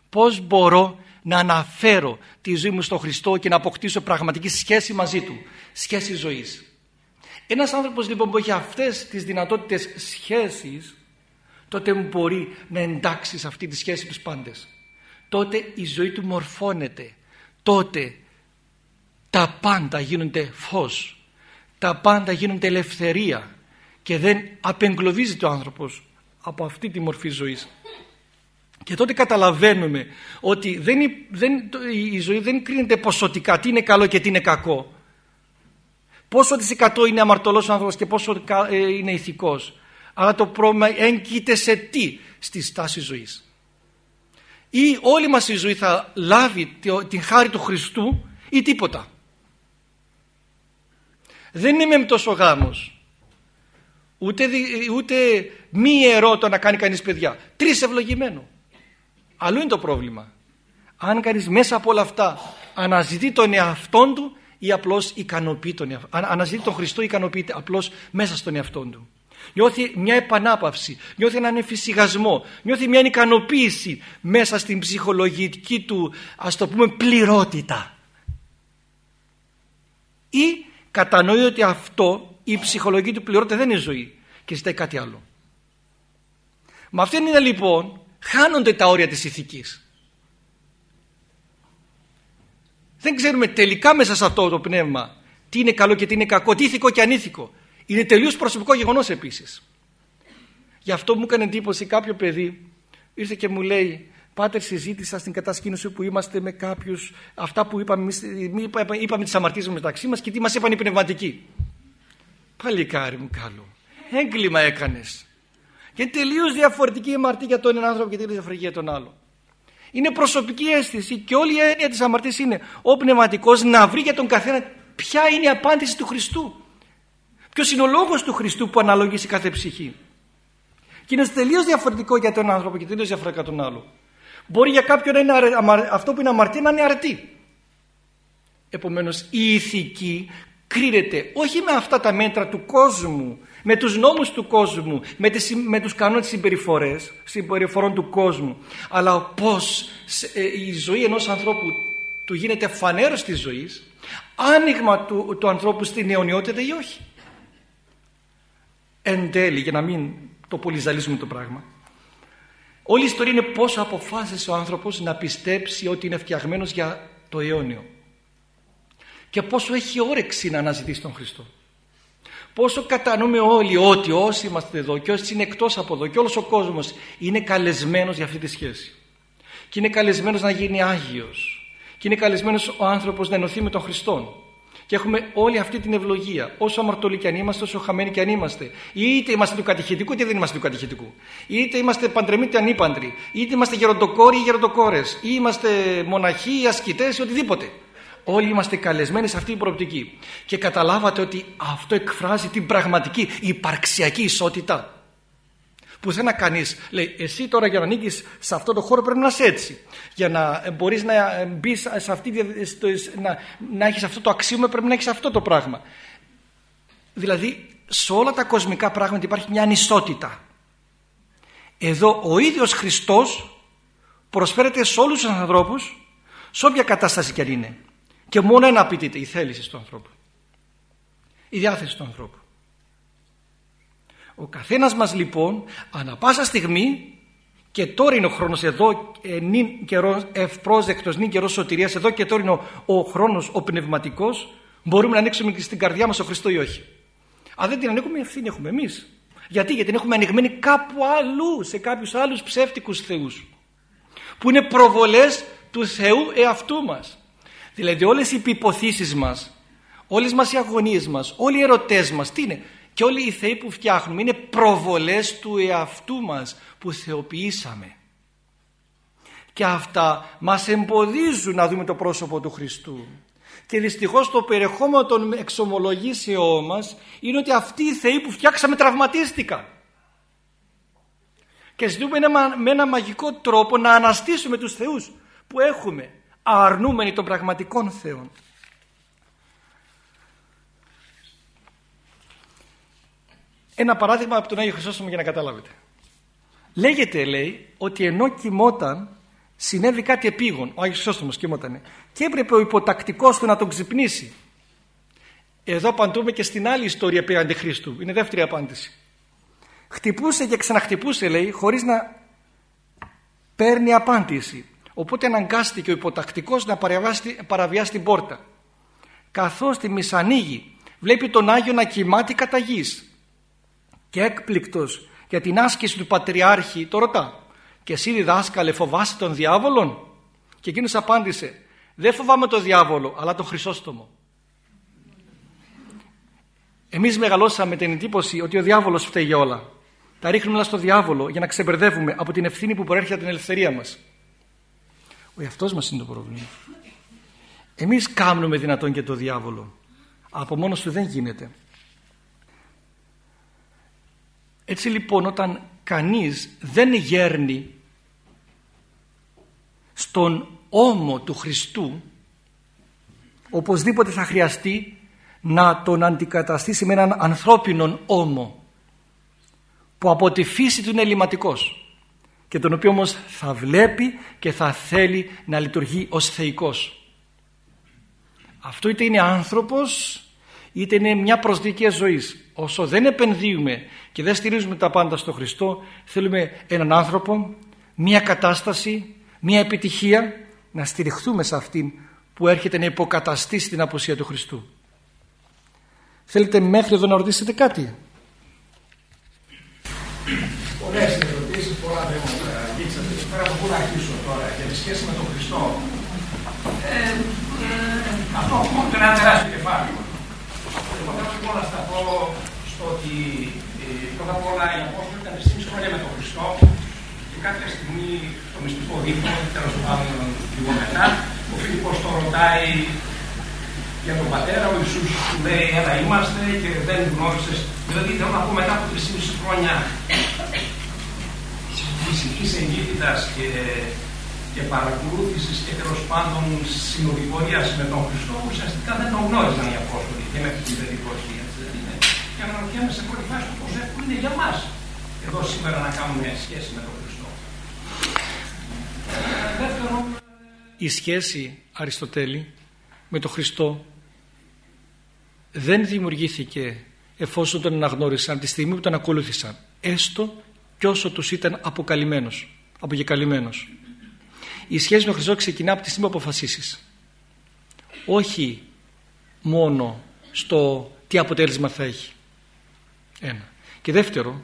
Πώς μπορώ να αναφέρω τη ζωή μου στον Χριστό και να αποκτήσω πραγματική σχέση μαζί Του; Σχέση ζωής. Ένας άνθρωπος λοιπόν που έχει αυτές τις δυνατότητες σχέσης τότε μπορεί να εντάξει σε αυτή τη σχέση τους πάντες. Τότε η ζωή του μορφώνεται. Τότε τα πάντα γίνονται φως. Τα πάντα γίνονται ελευθερία και δεν απεγκλωβίζεται ο άνθρωπος από αυτή τη μορφή ζωής. Και τότε καταλαβαίνουμε ότι δεν, δεν, η ζωή δεν κρίνεται ποσοτικά τι είναι καλό και τι είναι κακό. Πόσο της εκατό είναι αμαρτωλός ο άνθρωπος και πόσο ε, είναι ηθικός. Αλλά το πρόβλημα έγκυται σε τι; Στη στάση ζωής. Ή όλη μας η ζωή θα λάβει την χάρη του Χριστού ή τίποτα. Δεν είμαι με τόσο γάμος. Ούτε, ούτε μη ιερό το να κάνει κανείς παιδιά. Τρεις ευλογημένο. Αλλού είναι το πρόβλημα. Αν κανείς μέσα από όλα αυτά αναζητεί τον εαυτό του ή απλώς ικανοποιεί τον εαυτό Αναζητεί τον Χριστό ή ικανοποιείται απλώς μέσα στον εαυτό του. Νιώθει μια επανάπαυση, νιώθει έναν εφησυχασμό, νιώθει μια ικανοποίηση μέσα στην ψυχολογική του ας το πούμε πληρότητα. Ή κατανοεί ότι αυτό η ψυχολογική του πληρότητα δεν είναι ζωή και ζητάει κάτι άλλο. Με αυτήν είναι λοιπόν χάνονται τα όρια της ηθικής. Δεν ξέρουμε τελικά μέσα σε αυτό το πνεύμα τι είναι καλό και τι είναι κακό, τι ηθικό και ανήθικο. Είναι τελείως προσωπικό γεγονός επίσης. Γι' αυτό μου έκανε εντύπωση κάποιο παιδί ήρθε και μου λέει Πάτερ συζήτησα στην κατασκήνωση που είμαστε με κάποιους αυτά που είπαμε, είπαμε, είπαμε τις αμαρτίες μεταξύ μας και τι μας είπαν οι πνευματικοί. Παλικάρι μου καλό. Έγκλημα έκανες. Και είναι τελείως διαφορετική η αμαρτία για τον έναν άνθρωπο και τελείως διαφορετική για τον άλλο. Είναι προσωπική αίσθηση και όλη η έννοια της αμαρτίας είναι ο πνευματικός να βρει για τον καθένα ποια είναι η απάντηση του Χριστού. Ποιος είναι ο λόγος του Χριστού που αναλογεί σε κάθε ψυχή. Και είναι τελείως διαφορετικό για τον άνθρωπο και τελείως διαφορετικό για τον άλλο. Μπορεί για κάποιον να είναι αυτό που είναι αμαρτία να είναι αρετή. Επομένως η ηθική κρίνεται όχι με αυτά τα μέτρα του κόσμου, με τους νόμους του κόσμου, με, τις, με τους κανόνες συμπεριφορές, συμπεριφορών του κόσμου, αλλά πώς ε, η ζωή ενός ανθρώπου του γίνεται φανέρος της ζωής, άνοιγμα του, του ανθρώπου στην αιωνιότητα ή όχι. Εν τέλει, για να μην το πολυζαλίσουμε το πράγμα, Όλη η ιστορία είναι πόσο αποφάσισε ο άνθρωπος να πιστέψει ότι είναι φτιαγμένος για το αιώνιο. Και πόσο έχει όρεξη να αναζητήσει τον Χριστό. Πόσο κατανοούμε όλοι ότι όσοι είμαστε εδώ και όσοι είναι εκτός από εδώ και όλος ο κόσμος είναι καλεσμένος για αυτή τη σχέση. Και είναι καλεσμένος να γίνει Άγιος. Και είναι καλεσμένος ο άνθρωπος να ενωθεί με τον Χριστό. Και έχουμε όλη αυτή την ευλογία. Όσο αμαρτωλοί κι αν είμαστε, όσο χαμένοι κι αν είμαστε. Είτε είμαστε του κατηχητικού, είτε δεν είμαστε του κατηχητικού. Είτε είμαστε παντρεμοί, είτε ανήπαντροι. Είτε είμαστε γεροντοκόροι ή γεροντοκόρες. Ή είμαστε μοναχοί ή ασκητές ή οτιδήποτε. Όλοι είμαστε καλεσμένοι σε αυτή την προοπτική. Και καταλάβατε ότι αυτό εκφράζει την πραγματική υπαρξιακή ισότητα. Πουθενά κανείς λέει: Εσύ τώρα για να ανήκει σε αυτό το χώρο πρέπει να είσαι έτσι. Για να μπορείς να μπεις σε αυτή, να, να έχεις αυτό το αξίωμα πρέπει να έχεις αυτό το πράγμα. Δηλαδή, σε όλα τα κοσμικά πράγματα υπάρχει μια ανισότητα. Εδώ ο ίδιος Χριστός προσφέρεται σε όλους τους ανθρώπους σε όποια κατάσταση και αν είναι. Και μόνο ένα απαιτείται, η θέληση του ανθρώπου. Η διάθεση του ανθρώπου. Ο καθένας μας λοιπόν ανα πάσα στιγμή και τώρα είναι ο χρόνος εδώ ε, νυν καιρός ευπρόσδεκτος νυν καιρός σωτηρίας εδώ και τώρα είναι ο, ο χρόνος ο πνευματικός μπορούμε να ανοίξουμε και στην καρδιά μας ο Χριστό ή όχι. Αν δεν την ανοίγουμε ευθύνη έχουμε εμείς. Γιατί, γιατί την έχουμε ανοιγμένη κάπου αλλού σε κάποιους άλλους ψεύτικους θεούς που είναι προβολές του Θεού εαυτού μας. Δηλαδή όλες οι επιποθήσεις μας, όλες μας οι αγωνίες μας, όλοι οι ερωτές μας, τι είναι, και όλοι οι θεοί που φτιάχνουμε είναι προβολές του εαυτού μας που θεοποιήσαμε. Και αυτά μας εμποδίζουν να δούμε το πρόσωπο του Χριστού. Και δυστυχώς το περιεχόμενο των εξομολογήσεών μας είναι ότι αυτοί οι θεοί που φτιάξαμε τραυματίστηκαν. Και ζητούμε με ένα μαγικό τρόπο να αναστήσουμε τους θεούς που έχουμε αρνούμενοι των πραγματικών θεών. Ένα παράδειγμα από τον Άγιο Χρυσόστομο για να καταλάβετε. Λέγεται λέει ότι ενώ κοιμόταν συνέβη κάτι επίγον. Ο Άγιος Χρυσόστομος κοιμότανε. Και έπρεπε ο υποτακτικός του να τον ξυπνήσει. Εδώ απαντούμε και στην άλλη ιστορία περί Αντιχρίστου. Είναι δεύτερη απάντηση. Χτυπούσε και ξαναχτυπούσε λέει χωρίς να παίρνει απάντηση. Οπότε αναγκάστηκε ο υποτακτικός να παραβιάσει την πόρτα. Καθώς τη μισανοίγει βλέπει τον Άγιο να κοιμάται κατά γης και έκπληκτος για την άσκηση του Πατριάρχη το ρωτά. Και εσύ διδάσκαλε φοβάσαι τον διάβολον; Και εκείνος απάντησε δεν φοβάμαι τον διάβολο αλλά τον Χρυσόστομο εμείς μεγαλώσαμε την εντύπωση ότι ο διάβολος φταίει για όλα. Τα ρίχνουμε όλα στο διάβολο για να ξεμπερδεύουμε από την ευθύνη που προέρχεται από την ελευθερία μας. Ο εαυτός μας είναι το πρόβλημα. Εμείς κάνουμε δυνατόν και το διάβολο. Από μόνος του δεν γίνεται έτσι λοιπόν όταν κανείς δεν γέρνει στον ώμο του Χριστού οπωσδήποτε θα χρειαστεί να τον αντικαταστήσει με έναν ανθρώπινον ώμο που από τη φύση του είναι ελληματικός και τον οποίο όμως θα βλέπει και θα θέλει να λειτουργεί ως θεϊκός. Αυτό είτε είναι άνθρωπος είτε είναι μια προσδικία ζωής. Όσο δεν επενδύουμε και δεν στηρίζουμε τα πάντα στο Χριστό, θέλουμε έναν άνθρωπο, μια κατάσταση, μια επιτυχία, να στηριχθούμε σε αυτήν που έρχεται να υποκαταστήσει την αποσία του Χριστού. Θέλετε μέχρι εδώ να ρωτήσετε κάτι; Πολλές ερωτήσεις, πολλά θέματα αγγίξατε. Πέρα από πού να αρχίσω τώρα για τη σχέση με τον Χριστό. Ε, ε, αυτό μόνο ένα τεράστιο κεφάλαιο. Εγώ θέλω λοιπόν να σταθώ στο ότι ε, πρώτα απ' όλα οι Απόστολοι ήταν στιγμή χρόνια με τον Χριστό και κάποια στιγμή στο μυστικό δείπνο, τέλος πάντων λίγο μετά, ο Φίλιππος το ρωτάει για τον πατέρα, ο Ιησούς του λέει ένα είμαστε και δεν γνώρισες. Δηλαδή θέλω να πω μετά από 3,5 χρόνια φυσικής εγκύτητας και, και παρακολούθησης και τέλος πάντων συνοδηγορίας με τον Χριστό, ουσιαστικά δεν τον γνώριζαν οι Απόστολοι και μέχρι την Πεντηκοστή. Έτσι δεν είναι. Και αναρωτιέμαι σε πρώτη φάση το πόσο εύκολο είναι για μας εδώ σήμερα να κάνουμε σχέση με τον Χριστό. Η σχέση Αριστοτέλη με τον Χριστό δεν δημιουργήθηκε εφόσον τον αναγνώρισαν τη στιγμή που τον ακολούθησαν έστω και όσο τους ήταν αποκαλυμμένος, αποκεκαλυμμένος. Η σχέση με τον Χριστό ξεκινά από τη στιγμή που αποφασίσεις. Όχι μόνο στο τι αποτέλεσμα θα έχει. Ένα. Και δεύτερο,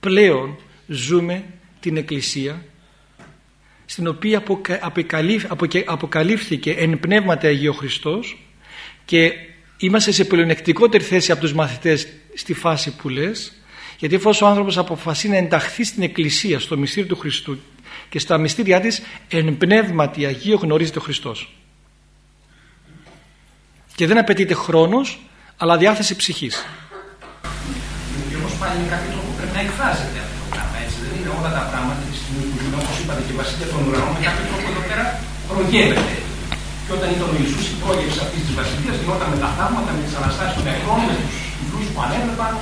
πλέον ζούμε την Εκκλησία στην οποία αποκαλύφθηκε εν πνεύματι Αγίο Χριστός και είμαστε σε πλεονεκτικότερη θέση από τους μαθητές στη φάση που λες γιατί εφόσον ο άνθρωπος αποφασίσει να ενταχθεί στην Εκκλησία, στο μυστήριο του Χριστού και στα μυστήριά της εν πνεύματι Αγίο γνωρίζεται ο Χριστός. Και δεν απαιτείται χρόνος αλλά διάθεση ψυχής. Και όμως πάλι με κάποιο τρόπο πρέπει να εκφράζεται αυτό το πράγμα έτσι. Δεν είναι όλα τα πράγματα τη στιγμή που είναι όπως είπατε και η Βασίλεια των Ουρανών με κάποιο τρόπο εδώ πέρα προγεύεται. Και όταν ήταν ο Ιησούς η πρόγευση αυτής της Βασιλείας γινόταν με τα θαύματα, με τις αναστάσεις των νεκρών, με τους υβρούς που ανέβαιναν,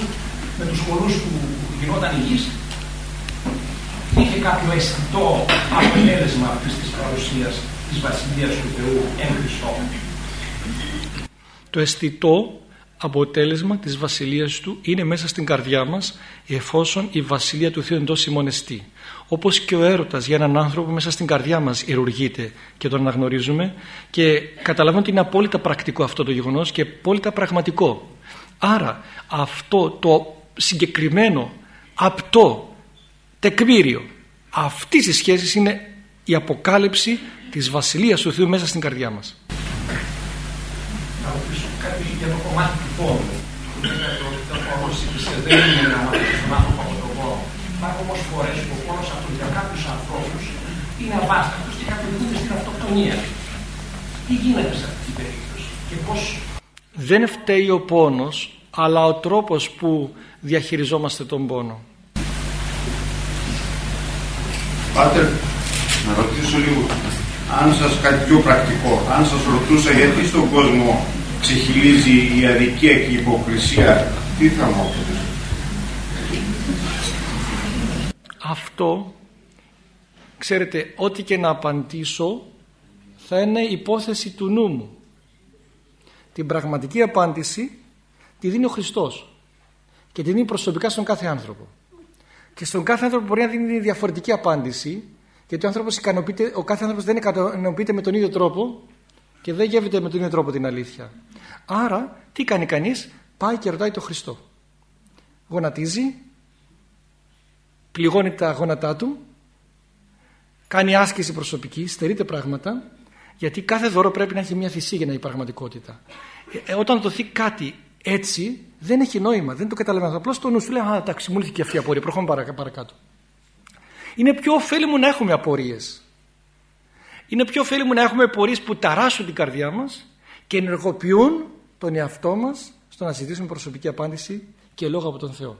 με τους χορούς που γινόταν υγιείς. Είχε κάποιο αισθητό αποτέλεσμα αυτής της παρουσίας της Βασιλείας του Θεού εν Χριστώ. Το αισθητό αποτέλεσμα της βασιλείας του είναι μέσα στην καρδιά μας εφόσον η βασιλεία του Θεού εντός ημωνεστεί. Όπως και ο έρωτας για έναν άνθρωπο μέσα στην καρδιά μας ιρουργείται και τον αναγνωρίζουμε και καταλαβαίνω ότι είναι απόλυτα πρακτικό αυτό το γεγονός και απόλυτα πραγματικό. Άρα αυτό το συγκεκριμένο, απτό, τεκμήριο αυτής της σχέσης είναι η αποκάλυψη της βασιλείας του Θεού μέσα στην καρδιά μας κάτι για το κομμάτι του πόνου. Το πόνο τη Εκκλησία δεν είναι να μάθει στον άνθρωπο από τον πόνο. Υπάρχουν όμω φορές που ο πόνο αυτό για κάποιου ανθρώπους είναι αβάστατος και κάποιοι δίνουν στην αυτοκτονία. Τι γίνεται σε αυτή την περίπτωση και πώ. Δεν φταίει ο πόνος αλλά ο τρόπος που διαχειριζόμαστε τον πόνο. Πάτερ, να ρωτήσω λίγο, αν σας κάτι πιο πρακτικό, αν σας ρωτούσα γιατί στον κόσμο ξεχυλίζει η αδικία και η υποκρισία, τι θα μου Αυτό, ξέρετε, ό,τι και να απαντήσω θα είναι υπόθεση του νου μου. Την πραγματική απάντηση τη δίνει ο Χριστός και τη δίνει προσωπικά στον κάθε άνθρωπο. Και στον κάθε άνθρωπο μπορεί να δίνει διαφορετική απάντηση γιατί ο, άνθρωπος ο κάθε άνθρωπος δεν ικανοποιείται με τον ίδιο τρόπο και δεν γεύεται με τον ίδιο τρόπο την αλήθεια. Άρα τι κάνει κανείς, πάει και ρωτάει τον Χριστό. Γονατίζει, πληγώνει τα γόνατά του, κάνει άσκηση προσωπική, στερείται πράγματα, γιατί κάθε δώρο πρέπει να έχει μια θυσία για να έχει πραγματικότητα. Ε, ε, όταν δοθεί κάτι έτσι, δεν έχει νόημα, δεν το καταλαβαίνω. Απλώς το νου σου λέει: Α, εντάξει, μου και αυτή η απορία, προχωρούμε παρακάτω. Είναι πιο ωφέλιμο να έχουμε απορίες. Είναι πιο ωφέλιμο να έχουμε απορίες που ταράσουν την καρδιά μας και ενεργοποιούν τον εαυτό μας στο να ζητήσουμε προσωπική απάντηση και λόγο από τον Θεό.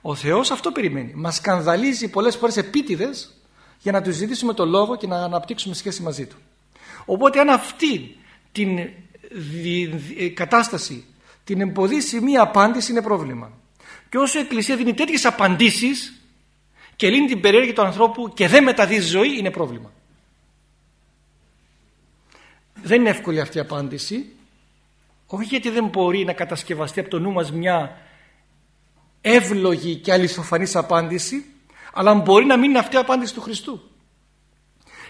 Ο Θεός αυτό περιμένει. Μας σκανδαλίζει πολλές φορές επίτηδες για να τους ζητήσουμε το λόγο και να αναπτύξουμε σχέση μαζί του. Οπότε αν αυτή την κατάσταση την εμποδίσει μία απάντηση είναι πρόβλημα. Και όσο η Εκκλησία δίνει τέτοιες απαντήσεις και λύνει την περιέργεια του ανθρώπου και δεν μεταδίδει ζωή είναι πρόβλημα. Δεν είναι εύκολη αυτή η απάντηση όχι γιατί δεν μπορεί να κατασκευαστεί από το νου μας μια εύλογη και αληθοφανής απάντηση αλλά μπορεί να μην είναι αυτή η απάντηση του Χριστού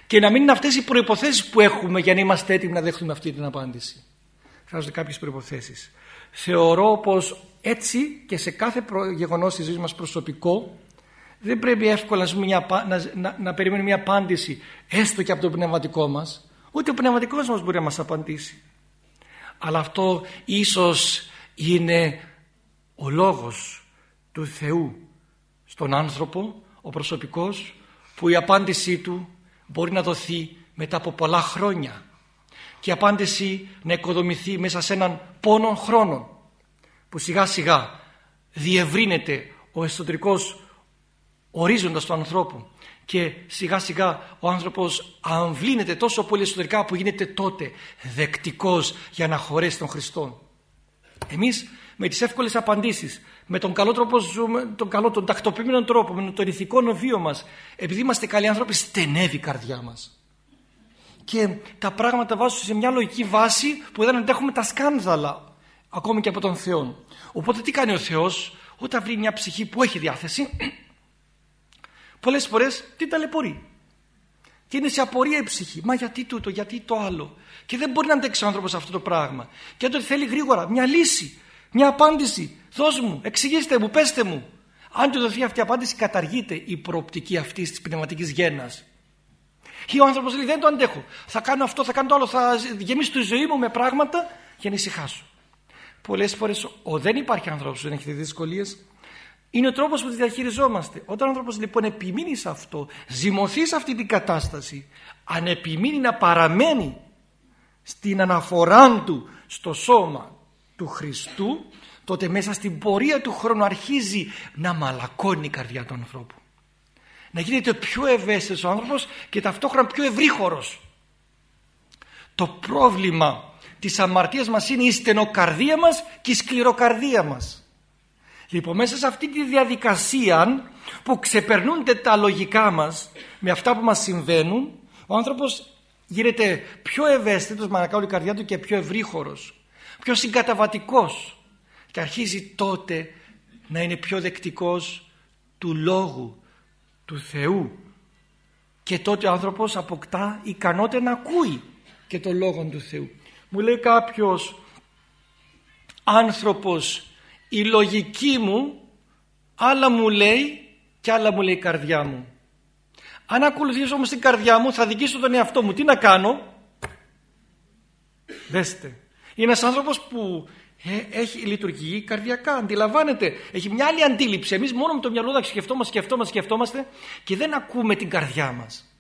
και να μην είναι αυτές οι προϋποθέσεις που έχουμε για να είμαστε έτοιμοι να δεχτούμε αυτή την απάντηση. Χρειάζονται κάποιες προϋποθέσεις. Θεωρώ πως έτσι και σε κάθε γεγονός της ζωής μας προσωπικό δεν πρέπει εύκολα μια, να, να, να περιμένουμε μια απάντηση έστω και από το πνευματικό μας ούτε ο πνευματικός μας μπορεί να μας απαντήσει. Αλλά αυτό ίσως είναι ο λόγος του Θεού στον άνθρωπο ο προσωπικός που η απάντησή του μπορεί να δοθεί μετά από πολλά χρόνια. Και η απάντηση να οικοδομηθεί μέσα σε έναν πόνο χρόνο που σιγά σιγά διευρύνεται ο εσωτερικός ορίζοντας του ανθρώπου και σιγά σιγά ο άνθρωπος αμβλύνεται τόσο πολύ εσωτερικά που γίνεται τότε δεκτικός για να χωρέσει τον Χριστό. Εμείς με τις εύκολες απαντήσεις, με τον καλό τρόπο ζούμε, τον καλό, τον τακτοποιημένο τρόπο, με τον ηθικό βίο μας, επειδή είμαστε καλοί άνθρωποι, στενεύει η καρδιά μας. Και τα πράγματα βάζουν σε μια λογική βάση που δεν αντέχουμε τα σκάνδαλα, ακόμη και από τον Θεό. Οπότε τι κάνει ο Θεός, όταν βρει μια ψυχή που έχει διάθεση, πολλές φορές την ταλαιπωρεί. Και είναι σε απορία η ψυχή. Μα γιατί τούτο, γιατί το άλλο. Και δεν μπορεί να αντέξει ο άνθρωπος αυτό το πράγμα. Και όταν θέλει γρήγορα μια λύση, μια απάντηση. Δώσ' μου, εξηγήστε μου, πέστε μου. Αν του δοθεί αυτή η απάντηση, καταργείται η προοπτική αυτής της πνευματικής γέννας. Ή ο άνθρωπος λέει: Δεν το αντέχω. Θα κάνω αυτό, θα κάνω το άλλο. Θα γεμίσω τη ζωή μου με πράγματα και να ησυχάσω. Πολλές φορές ο, δεν υπάρχει άνθρωπος που δεν έχει δυσκολίες είναι ο τρόπος που τη διαχειριζόμαστε. Όταν ο άνθρωπος λοιπόν επιμείνει σε αυτό, ζυμωθεί σε αυτή την κατάσταση, αν επιμείνει να παραμένει στην αναφορά του στο σώμα του Χριστού, τότε μέσα στην πορεία του χρόνου αρχίζει να μαλακώνει η καρδιά του ανθρώπου. Να γίνεται πιο ευαίσθητος ο άνθρωπος και ταυτόχρονα πιο ευρύχωρος. Το πρόβλημα της αμαρτίας μας είναι η στενοκαρδία μας και η σκληροκαρδία μας. Λοιπόν μέσα σε αυτή τη διαδικασία που ξεπερνούνται τα λογικά μας με αυτά που μας συμβαίνουν ο άνθρωπος γίνεται πιο ευαίσθητος με η καρδιά του και πιο ευρύχωρος πιο συγκαταβατικός και αρχίζει τότε να είναι πιο δεκτικός του Λόγου του Θεού. Και τότε ο άνθρωπος αποκτά ικανότητα να ακούει και το Λόγο του Θεού. Μου λέει κάποιος άνθρωπος η λογική μου άλλα μου λέει και άλλα μου λέει η καρδιά μου αν ακολουθήσω όμως την καρδιά μου θα δικήσω τον εαυτό μου τι να κάνω; Δέστε είναι ένας άνθρωπος που ε, έχει λειτουργεί καρδιακά, αντιλαμβάνεται. Έχει μια άλλη αντίληψη. Εμείς μόνο με το μυαλό να σκεφτόμαστε, σκεφτόμαστε, σκεφτόμαστε και δεν ακούμε την καρδιά μας.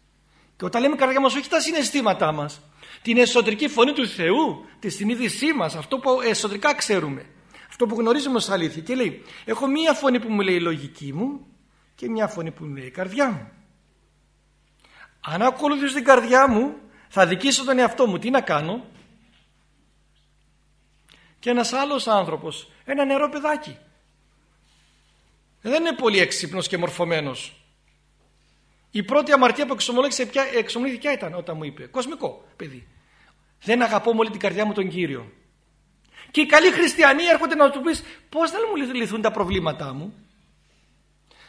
Και όταν λέμε καρδιά μας, όχι τα συναισθήματά μας, την εσωτερική φωνή του Θεού, τη συνείδησή μας, αυτό που εσωτερικά ξέρουμε, αυτό που γνωρίζουμε ως αλήθεια. Και λέει, έχω μία φωνή που μου λέει η λογική μου και μία φωνή που μου λέει η καρδιά μου. Αν ακολουθήσω την καρδιά μου, θα δικήσω τον εαυτό μου. Τι να κάνω, και ένας άλλος άνθρωπος, ένα νερό παιδάκι. Δεν είναι πολύ έξυπνος και μορφωμένος. Η πρώτη αμαρτία που εξομολόγησε ποια, ποια ήταν όταν μου είπε. Κοσμικό παιδί. Δεν αγαπώ μόλι την καρδιά μου τον Κύριο. Και οι καλοί χριστιανοί έρχονται να τους πεις πώς δεν μου λυθούν τα προβλήματά μου;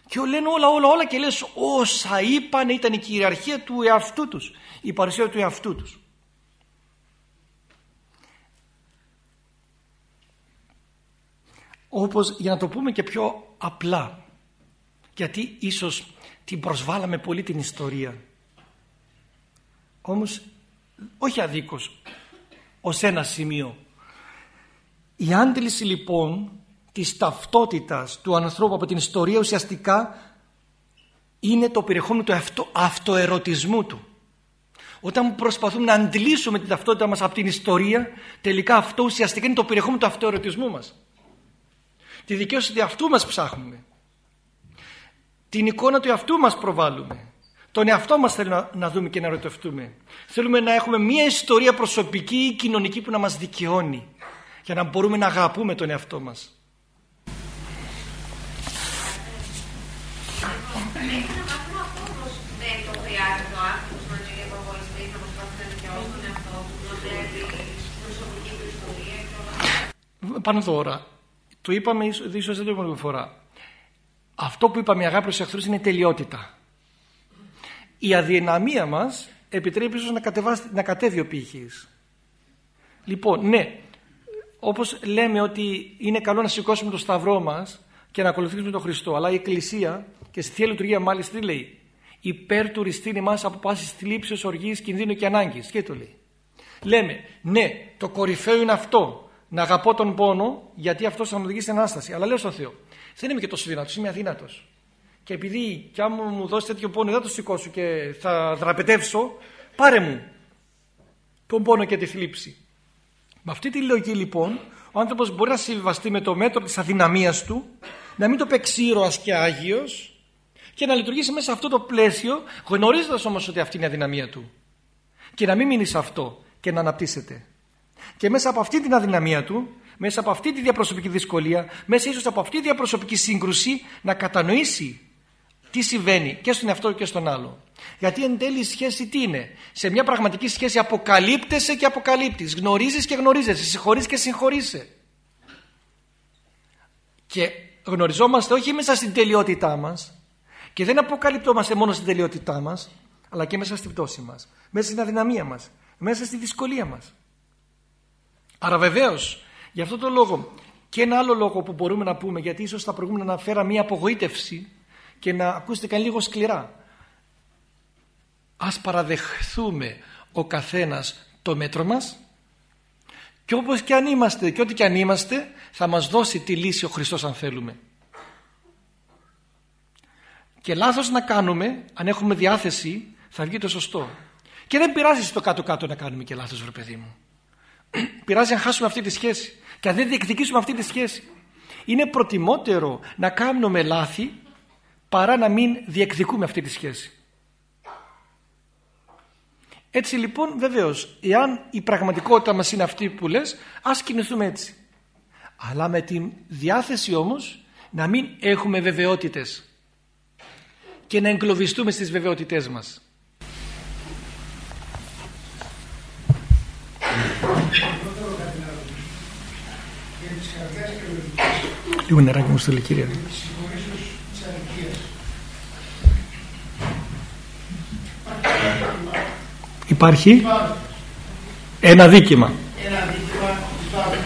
Και λένε όλα όλα όλα και λες όσα είπαν ήταν η κυριαρχία του εαυτού τους. Η παρουσία του εαυτού τους. όπως για να το πούμε και πιο απλά γιατί ίσως την προσβάλαμε πολύ την ιστορία όμως όχι αδίκως ως ένα σημείο η άντληση λοιπόν της ταυτότητας του ανθρώπου από την ιστορία ουσιαστικά είναι το περιεχόμενο του αυτο, αυτοερωτισμού του όταν προσπαθούμε να αντλήσουμε την ταυτότητα μας από την ιστορία τελικά αυτό ουσιαστικά είναι το περιεχόμενο του αυτοερωτισμού μας Τη δικαίωση του εαυτού μας ψάχνουμε. Την εικόνα του εαυτού μας προβάλλουμε. Τον εαυτό μας θέλουμε να, δούμε και να ρωτευτούμε. Θέλουμε να έχουμε μια ιστορία προσωπική ή κοινωνική που να μας δικαιώνει. Για να μπορούμε να αγαπούμε τον εαυτό μας. Πάνω τώρα, το είπαμε, ίσως δεν το είπαμε φορά. Αυτό που είπαμε αγάπη προς εχθρούς είναι τελειότητα. Η αδυναμία μας επιτρέπει ίσως να, να κατέβει ο πύχης. Λοιπόν, ναι, όπως λέμε ότι είναι καλό να σηκώσουμε το σταυρό μας και να ακολουθήσουμε τον Χριστό, αλλά η Εκκλησία και στη Θεία Λειτουργία μάλιστα τι λέει; Υπέρ του ριστήνη μας από πάσης θλίψης, οργής, κινδύνου και ανάγκης. Και το λέει. Λέμε, ναι, το κορυφαίο είναι αυτό να αγαπώ τον πόνο γιατί αυτός θα μου οδηγήσει στην Ανάσταση. Αλλά λέω στον Θεό, δεν είμαι και τόσο δυνατός, είμαι αδύνατος. Και επειδή κι αν μου δώσει τέτοιο πόνο δεν θα το σηκώσω και θα δραπετεύσω, πάρε μου τον πόνο και τη θλίψη. Με αυτή τη λογική λοιπόν, ο άνθρωπος μπορεί να συμβαστεί με το μέτρο της αδυναμίας του, να μην το παίξει ήρωας και άγιος και να λειτουργήσει μέσα σε αυτό το πλαίσιο, γνωρίζοντας όμως ότι αυτή είναι η αδυναμία του. Και να μην μείνει σε αυτό και να αναπτύσσεται. Και μέσα από αυτή την αδυναμία του, μέσα από αυτή τη διαπροσωπική δυσκολία, μέσα ίσως από αυτή τη διαπροσωπική σύγκρουση να κατανοήσει τι συμβαίνει και στον εαυτό και στον άλλο. Γιατί εν τέλει η σχέση τι είναι; Σε μια πραγματική σχέση αποκαλύπτεσαι και αποκαλύπτεις. Γνωρίζεις και γνωρίζεσαι. Συγχωρείς και συγχωρείσαι. Και γνωριζόμαστε όχι μέσα στην τελειότητά μας και δεν αποκαλυπτόμαστε μόνο στην τελειότητά μας αλλά και μέσα στην πτώση μας. Μέσα στην αδυναμία μας. Μέσα στη δυσκολία μας. Άρα βεβαίως, για αυτό το λόγο και ένα άλλο λόγο που μπορούμε να πούμε, γιατί ίσως θα προηγούμενα να φέρα μία απογοήτευση και να ακούσετε καν λίγο σκληρά. Ας παραδεχθούμε ο καθένας το μέτρο μας και όπως και αν είμαστε και ό,τι και αν είμαστε θα μας δώσει τη λύση ο Χριστός αν θέλουμε. Και λάθος να κάνουμε αν έχουμε διάθεση θα βγει το σωστό. Και δεν πειράζει στο κάτω κάτω να κάνουμε και λάθος βρε παιδί μου. Πειράζει αν χάσουμε αυτή τη σχέση. Και αν δεν διεκδικήσουμε αυτή τη σχέση είναι προτιμότερο να κάνουμε λάθη παρά να μην διεκδικούμε αυτή τη σχέση έτσι λοιπόν βεβαίως εάν η πραγματικότητα μας είναι αυτή που λες ας κινηθούμε έτσι αλλά με τη διάθεση όμως να μην έχουμε βεβαιότητες και να εγκλωβιστούμε στις βεβαιότητές μας Λίγο νεράκι μου στέλνει κυρία. Υπάρχει ένα δίκημα. Ένα δίκημα υπάρχει.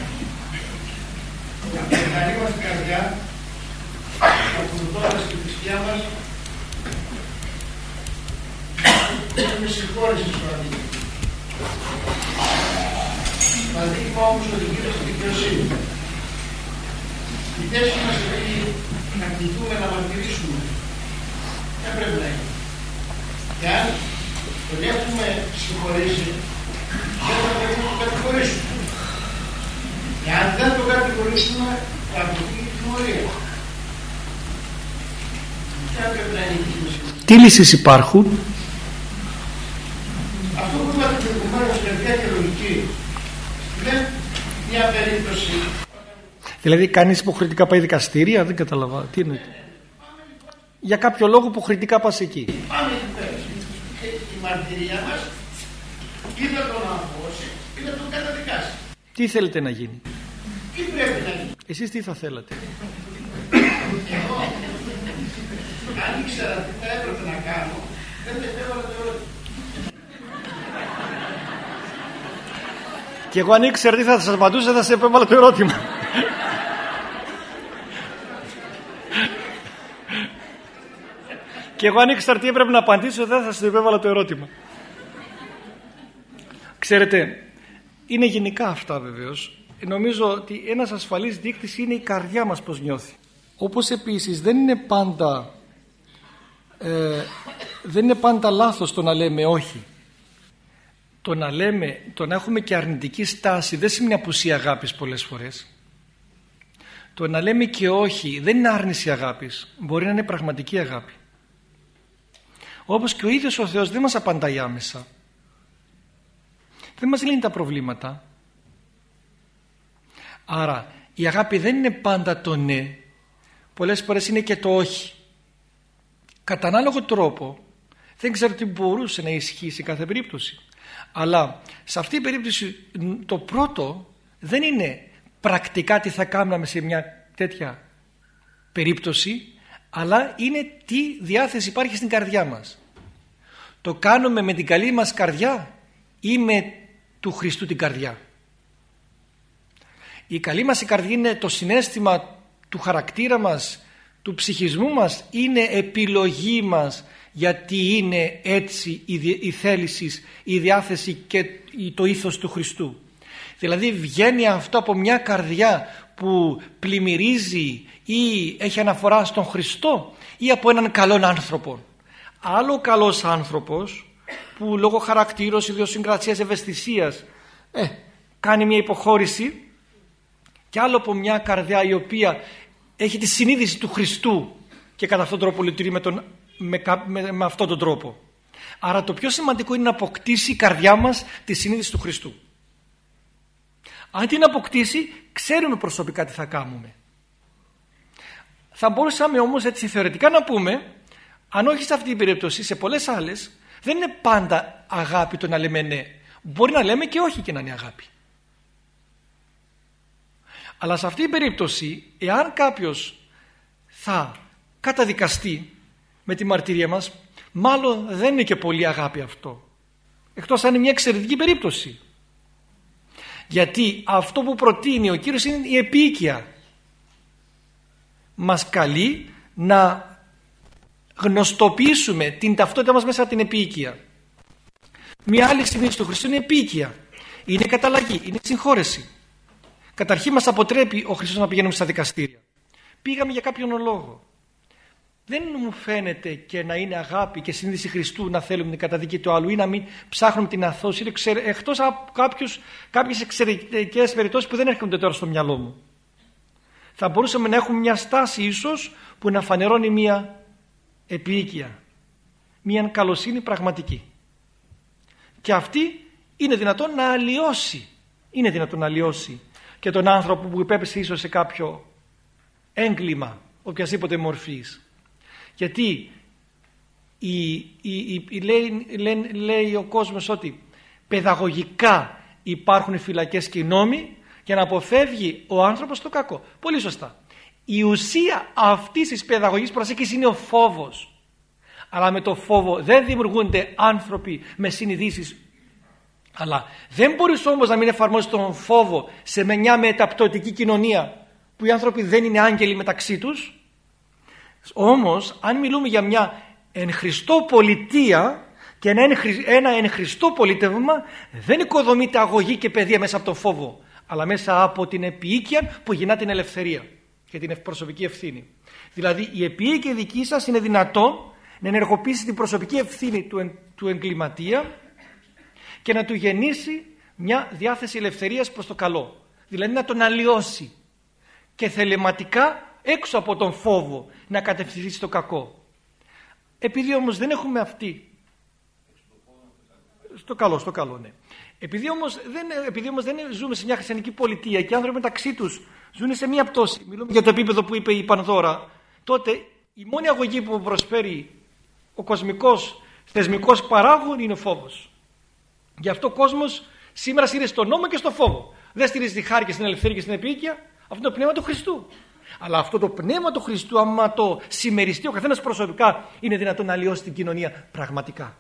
Να ανοίγουμε στην καρδιά, ακολουθώντας τη θρησκεία μας, με συγχώρεση στο αδίκημα. Το αδίκημα όμως οδηγείται στη δικαιοσύνη. Η θέση μας είναι να κληθούμε να μαρτυρήσουμε. Δεν πρέπει να είναι. Και αν τον έχουμε συγχωρήσει, δεν θα πρέπει να τον κατηγορήσουμε. Και αν δεν τον κατηγορήσουμε, θα αποφύγει η τιμωρία. Ποια πρέπει να είναι η κίνηση. Τι λύσεις υπάρχουν; Αυτό που είπατε προηγουμένως καρδιά και λογική, δεν μια περίπτωση Δηλαδή κανείς υποχρεωτικά πάει δικαστήρια, δεν καταλαβαίνω. Τι είναι. Για κάποιο λόγο υποχρεωτικά πας εκεί. Πάμε εκεί πέρα. Και η μαρτυρία μας ή θα τον αμφώσει ή θα τον καταδικάσει. Τι θέλετε να γίνει; Τι πρέπει να γίνει; Εσείς τι θα θέλατε; Εγώ, αν ήξερα τι θα έπρεπε να κάνω, δεν θα επέβαλα το ερώτημα. Και εγώ αν ήξερα τι θα σας απαντούσα θα σε επέβαλα το ερώτημα. Και εγώ αν ήξερα τι έπρεπε να απαντήσω δεν θα σας επέβαλα το ερώτημα. Ξέρετε, είναι γενικά αυτά βεβαίως. Νομίζω ότι ένας ασφαλής δείκτης είναι η καρδιά μας πως νιώθει. Όπως επίσης δεν είναι πάντα ε, δεν είναι πάντα λάθος το να λέμε όχι. Το να λέμε, το να έχουμε και αρνητική στάση δεν σημαίνει απουσία αγάπης πολλές φορές. Το να λέμε και όχι δεν είναι άρνηση αγάπης. Μπορεί να είναι πραγματική αγάπη. Όπως και ο ίδιος ο Θεός δεν μας απαντάει άμεσα. Δεν μας λύνει τα προβλήματα. Άρα η αγάπη δεν είναι πάντα το ναι. Πολλές φορές είναι και το όχι. Κατά ανάλογο τρόπο δεν ξέρω τι μπορούσε να ισχύει σε κάθε περίπτωση. Αλλά σε αυτή την περίπτωση το πρώτο δεν είναι πρακτικά τι θα κάναμε σε μια τέτοια περίπτωση αλλά είναι τι διάθεση υπάρχει στην καρδιά μας. Το κάνουμε με την καλή μας καρδιά ή με του Χριστού την καρδιά. Η καλή μας η καρδιά είναι το συνέστημα του χαρακτήρα μας, του ψυχισμού μας, είναι επιλογή μας γιατί είναι έτσι η θέλησης, η διάθεση και το ήθος του Χριστού. Δηλαδή βγαίνει αυτό από μια καρδιά που πλημμυρίζει ή έχει αναφορά στον Χριστό ή από έναν καλόν άνθρωπο. Άλλο καλός άνθρωπος που λόγω χαρακτήρος, ιδιοσυγκρατίας, ευαισθησίας ε, κάνει μια υποχώρηση και άλλο από μια καρδιά η οποία έχει τη συνείδηση του Χριστού και κατά αυτόν τον τρόπο λειτουργεί με, τον, με, με, με αυτόν τον τρόπο. Άρα το πιο σημαντικό είναι να αποκτήσει η καρδιά μας τη συνείδηση του Χριστού. Αν την αποκτήσει, ξέρουμε προσωπικά τι θα κάνουμε. Θα μπορούσαμε όμως έτσι θεωρητικά να πούμε, αν όχι σε αυτή την περίπτωση, σε πολλές άλλες, δεν είναι πάντα αγάπη το να λέμε ναι. Μπορεί να λέμε και όχι και να είναι αγάπη. Αλλά σε αυτή την περίπτωση, εάν κάποιος θα καταδικαστεί με τη μαρτυρία μας, μάλλον δεν είναι και πολύ αγάπη αυτό. Εκτός αν είναι μια εξαιρετική περίπτωση. Γιατί αυτό που προτείνει ο Κύριος είναι η επίοικια. Μας καλεί να γνωστοποιήσουμε την ταυτότητα μας μέσα από την επίοικια. Μια άλλη στιγμή στο Χριστό είναι επίοικια. είναι καταλλαγή, είναι συγχώρεση. Καταρχήν μας αποτρέπει ο Χριστός να πηγαίνουμε στα δικαστήρια. Πήγαμε για κάποιον λόγο. Δεν μου φαίνεται και να είναι αγάπη και σύνδεση Χριστού να θέλουμε την καταδίκη του άλλου ή να μην ψάχνουμε την αθώση εκτός από κάποιους, κάποιες εξαιρετικές περιπτώσεις που δεν έρχονται τώρα στο μυαλό μου. Θα μπορούσαμε να έχουμε μια στάση ίσως που να φανερώνει μια επίοικια, μια καλοσύνη πραγματική. Και αυτή είναι δυνατόν να αλλοιώσει, είναι δυνατόν να αλλοιώσει και τον άνθρωπο που υπέπεσε ίσως σε κάποιο έγκλημα οποιασδήποτε μορφής. Γιατί η, η, η, λέει, λέει, λέει ο κόσμος ότι παιδαγωγικά υπάρχουν φυλακές και νόμοι για να αποφεύγει ο άνθρωπος το κακό. Πολύ σωστά. Η ουσία αυτής της παιδαγωγής προσέγγισης είναι ο φόβος. Αλλά με το φόβο δεν δημιουργούνται άνθρωποι με συνειδήσεις. Αλλά δεν μπορείς όμως να μην εφαρμόσεις τον φόβο σε μια μεταπτωτική κοινωνία που οι άνθρωποι δεν είναι άγγελοι μεταξύ τους. Όμως αν μιλούμε για μια εν Χριστώ πολιτεία και ένα εν Χριστώ πολίτευμα δεν οικοδομείται αγωγή και παιδεία μέσα από τον φόβο αλλά μέσα από την επίοικια που γεννά την ελευθερία και την προσωπική ευθύνη. Δηλαδή η επίοικια δική σας είναι δυνατό να ενεργοποιήσει την προσωπική ευθύνη του, του εγκληματία και να του γεννήσει μια διάθεση ελευθερίας προς το καλό. Δηλαδή να τον αλλοιώσει και θελεματικά έξω από τον φόβο να κατευθυνθεί στο κακό. Επειδή όμως δεν έχουμε αυτή στο καλό, στο καλό ναι. Επειδή όμως, δεν, επειδή όμως δεν ζούμε σε μια χριστιανική πολιτεία και οι άνθρωποι μεταξύ τους ζουν σε μια πτώση, μιλούμε για το επίπεδο που είπε η Πανδώρα, τότε η μόνη αγωγή που προσφέρει ο κοσμικός θεσμικός παράγων είναι ο φόβος. Γι' αυτό ο κόσμος σήμερα στηρίζει στον νόμο και στο φόβο. Δεν στηρίζει τη χάρη και στην ελευθερία και στην επίοικια. Αυτό είναι το πνεύμα του Χριστού. Αλλά αυτό το πνεύμα του Χριστού, άμα το συμμεριστεί ο καθένας προσωπικά, είναι δυνατόν να αλλοιώσει την κοινωνία πραγματικά.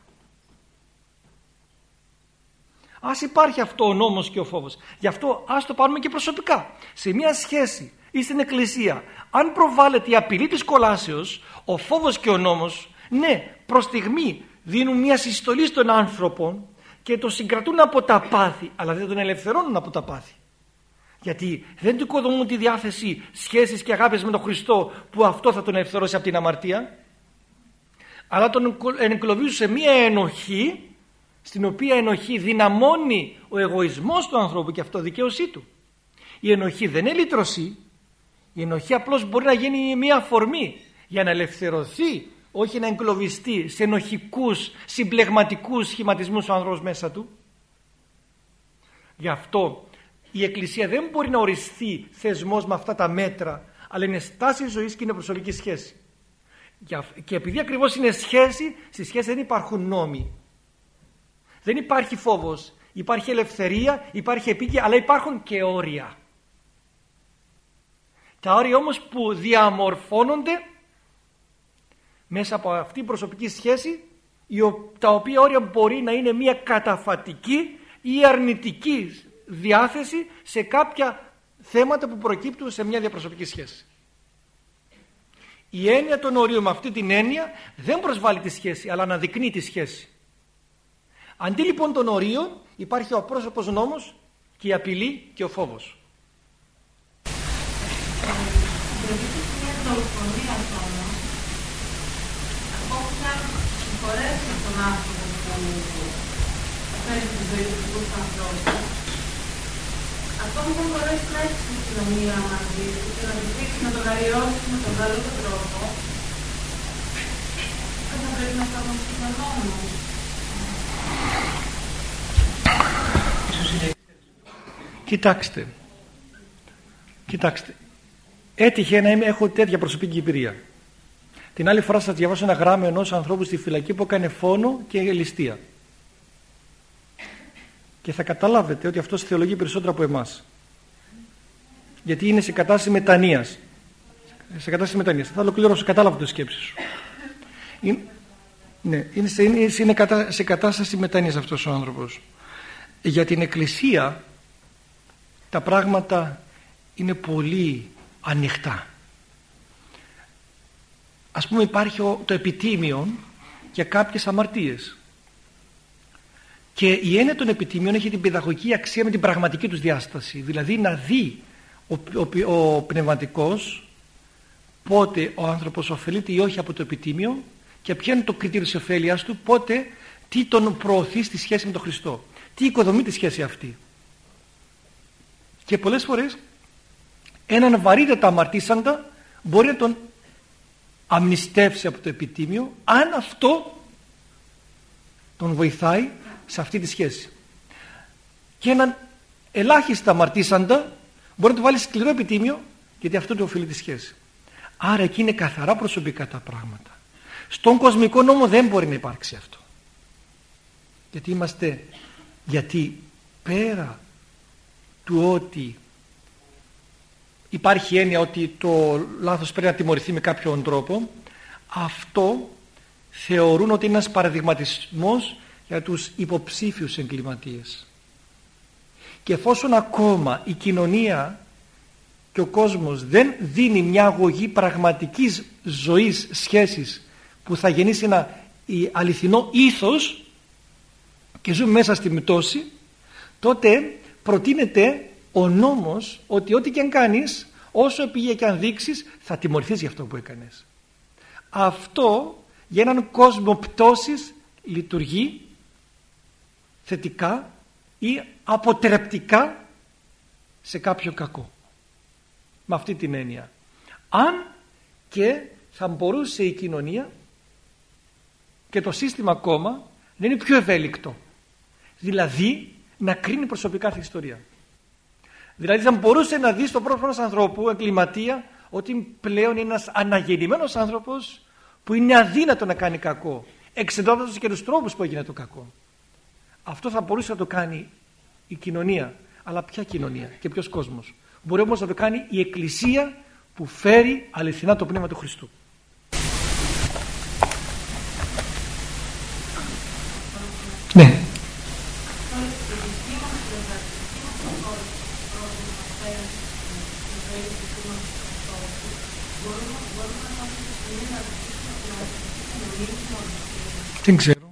Α υπάρχει αυτό ο νόμος και ο φόβος. Γι' αυτό ας το πάρουμε και προσωπικά. Σε μια σχέση ή στην εκκλησία, αν προβάλλεται η απειλή της κολάσεως, ο φόβος και ο νόμος, ναι, προς στιγμή δίνουν μια συστολή στον άνθρωπο και το συγκρατούν από τα πάθη, αλλά δεν τον ελευθερώνουν από τα πάθη. Γιατί δεν του οικοδομούν τη διάθεση σχέσεις και αγάπης με τον Χριστό που αυτό θα τον ελευθερώσει από την αμαρτία αλλά τον εγκλωβίζουν σε μία ενοχή στην οποία ενοχή δυναμώνει ο εγωισμός του ανθρώπου και αυτοδικαίωσή του. Η ενοχή δεν είναι λύτρωση, η ενοχή απλώς μπορεί να γίνει μία αφορμή για να ελευθερωθεί όχι να εγκλωβιστεί σε ενοχικούς συμπλεγματικούς σχηματισμούς ο άνθρωπος μέσα του. Γι' αυτό η Εκκλησία δεν μπορεί να οριστεί θεσμός με αυτά τα μέτρα αλλά είναι στάση ζωής και είναι προσωπική σχέση. Και επειδή ακριβώς είναι σχέση, στη σχέση δεν υπάρχουν νόμοι. Δεν υπάρχει φόβος, υπάρχει ελευθερία, υπάρχει επίκαια, αλλά υπάρχουν και όρια. Τα όρια όμως που διαμορφώνονται μέσα από αυτή την προσωπική σχέση τα οποία όρια μπορεί να είναι μια καταφατική ή αρνητική διάθεση σε κάποια θέματα που προκύπτουν σε μια διαπροσωπική σχέση. Η έννοια των ορίων με αυτή την έννοια δεν προσβάλλει τη σχέση αλλά αναδεικνύει τη σχέση. Αντί λοιπόν των ορίων υπάρχει ο πρόσωπος νόμος και η απειλή και ο φόβος. τον άνθρωπο που φέρει τη ζωή του ανθρώπου αυτό που δεν μπορέσει να έχει στην κοινωνία μαζί του και να του δείξει να τον αλλοιώσει με τον καλό τρόπο, δεν θα πρέπει να εφαρμοστεί Κοιτάξτε, κοιτάξτε, έτυχε να είμαι, έχω τέτοια προσωπική εμπειρία. Την άλλη φορά θα διαβάσω ένα γράμμα ενός ανθρώπου στη φυλακή που έκανε φόνο και ληστεία και θα καταλάβετε ότι αυτός θεολογεί περισσότερο από εμάς. Γιατί είναι σε κατάσταση μετανοίας. Σε κατάσταση μετανοίας. Θα ολοκληρώσω, κατάλαβα τη σκέψη σου. Είναι, ναι, είναι, σε, είναι, είναι σε κατάσταση μετανοίας αυτός ο άνθρωπος. Για την Εκκλησία τα πράγματα είναι πολύ ανοιχτά. Ας πούμε υπάρχει το επιτίμιο για κάποιες αμαρτίες Και η έννοια των επιτιμίων έχει την παιδαγωγική αξία με την πραγματική τους διάσταση. Δηλαδή να δει ο, ο, ο πνευματικός πότε ο άνθρωπος ωφελείται ή όχι από το επιτίμιο και ποιο είναι το κριτήριο της ωφέλειας του, πότε τι τον προωθεί στη σχέση με τον Χριστό. Τι οικοδομεί τη σχέση αυτή. Και πολλές φορές έναν βαρύτατα αμαρτήσαντα μπορεί να τον αμνηστεύσει από το επιτίμιο αν αυτό τον βοηθάει σε αυτή τη σχέση. Και έναν ελάχιστα αμαρτήσαντα μπορεί να του βάλει σκληρό επιτίμιο γιατί αυτό του οφείλει τη σχέση. Άρα εκεί είναι καθαρά προσωπικά τα πράγματα. Στον κοσμικό νόμο δεν μπορεί να υπάρξει αυτό. Γιατί είμαστε, γιατί πέρα του ότι υπάρχει έννοια ότι το λάθος πρέπει να τιμωρηθεί με κάποιον τρόπο, αυτό θεωρούν ότι είναι ένας παραδειγματισμός για τους υποψήφιους εγκληματίες. Και εφόσον ακόμα η κοινωνία και ο κόσμος δεν δίνει μια αγωγή πραγματικής ζωής σχέσης που θα γεννήσει ένα αληθινό ήθος και ζούμε μέσα στη μητώση τότε προτείνεται ο νόμος ότι ό,τι και αν κάνεις όσο πήγε και αν δείξεις θα τιμωρηθείς για αυτό που έκανες αυτό για έναν κόσμο πτώσης λειτουργεί θετικά ή αποτρεπτικά σε κάποιο κακό. Με αυτή την έννοια. Αν και θα μπορούσε η κοινωνία και το σύστημα ακόμα να είναι πιο ευέλικτο. Δηλαδή να κρίνει προσωπικά την ιστορία. Δηλαδή θα μπορούσε να δεις στο πρόσωπο ενός ανθρώπου εγκληματία ότι πλέον είναι ένας αναγεννημένος άνθρωπος που είναι αδύνατο να κάνει κακό εξεντώντας και τους τρόπους που έγινε το κακό αυτό θα μπορούσε να το κάνει η κοινωνία αλλά ποια κοινωνία και ποιος κόσμος μπορεί όμως να το κάνει η εκκλησία που φέρει αληθινά το Πνεύμα του Χριστού Ναι. Δεν ξέρω.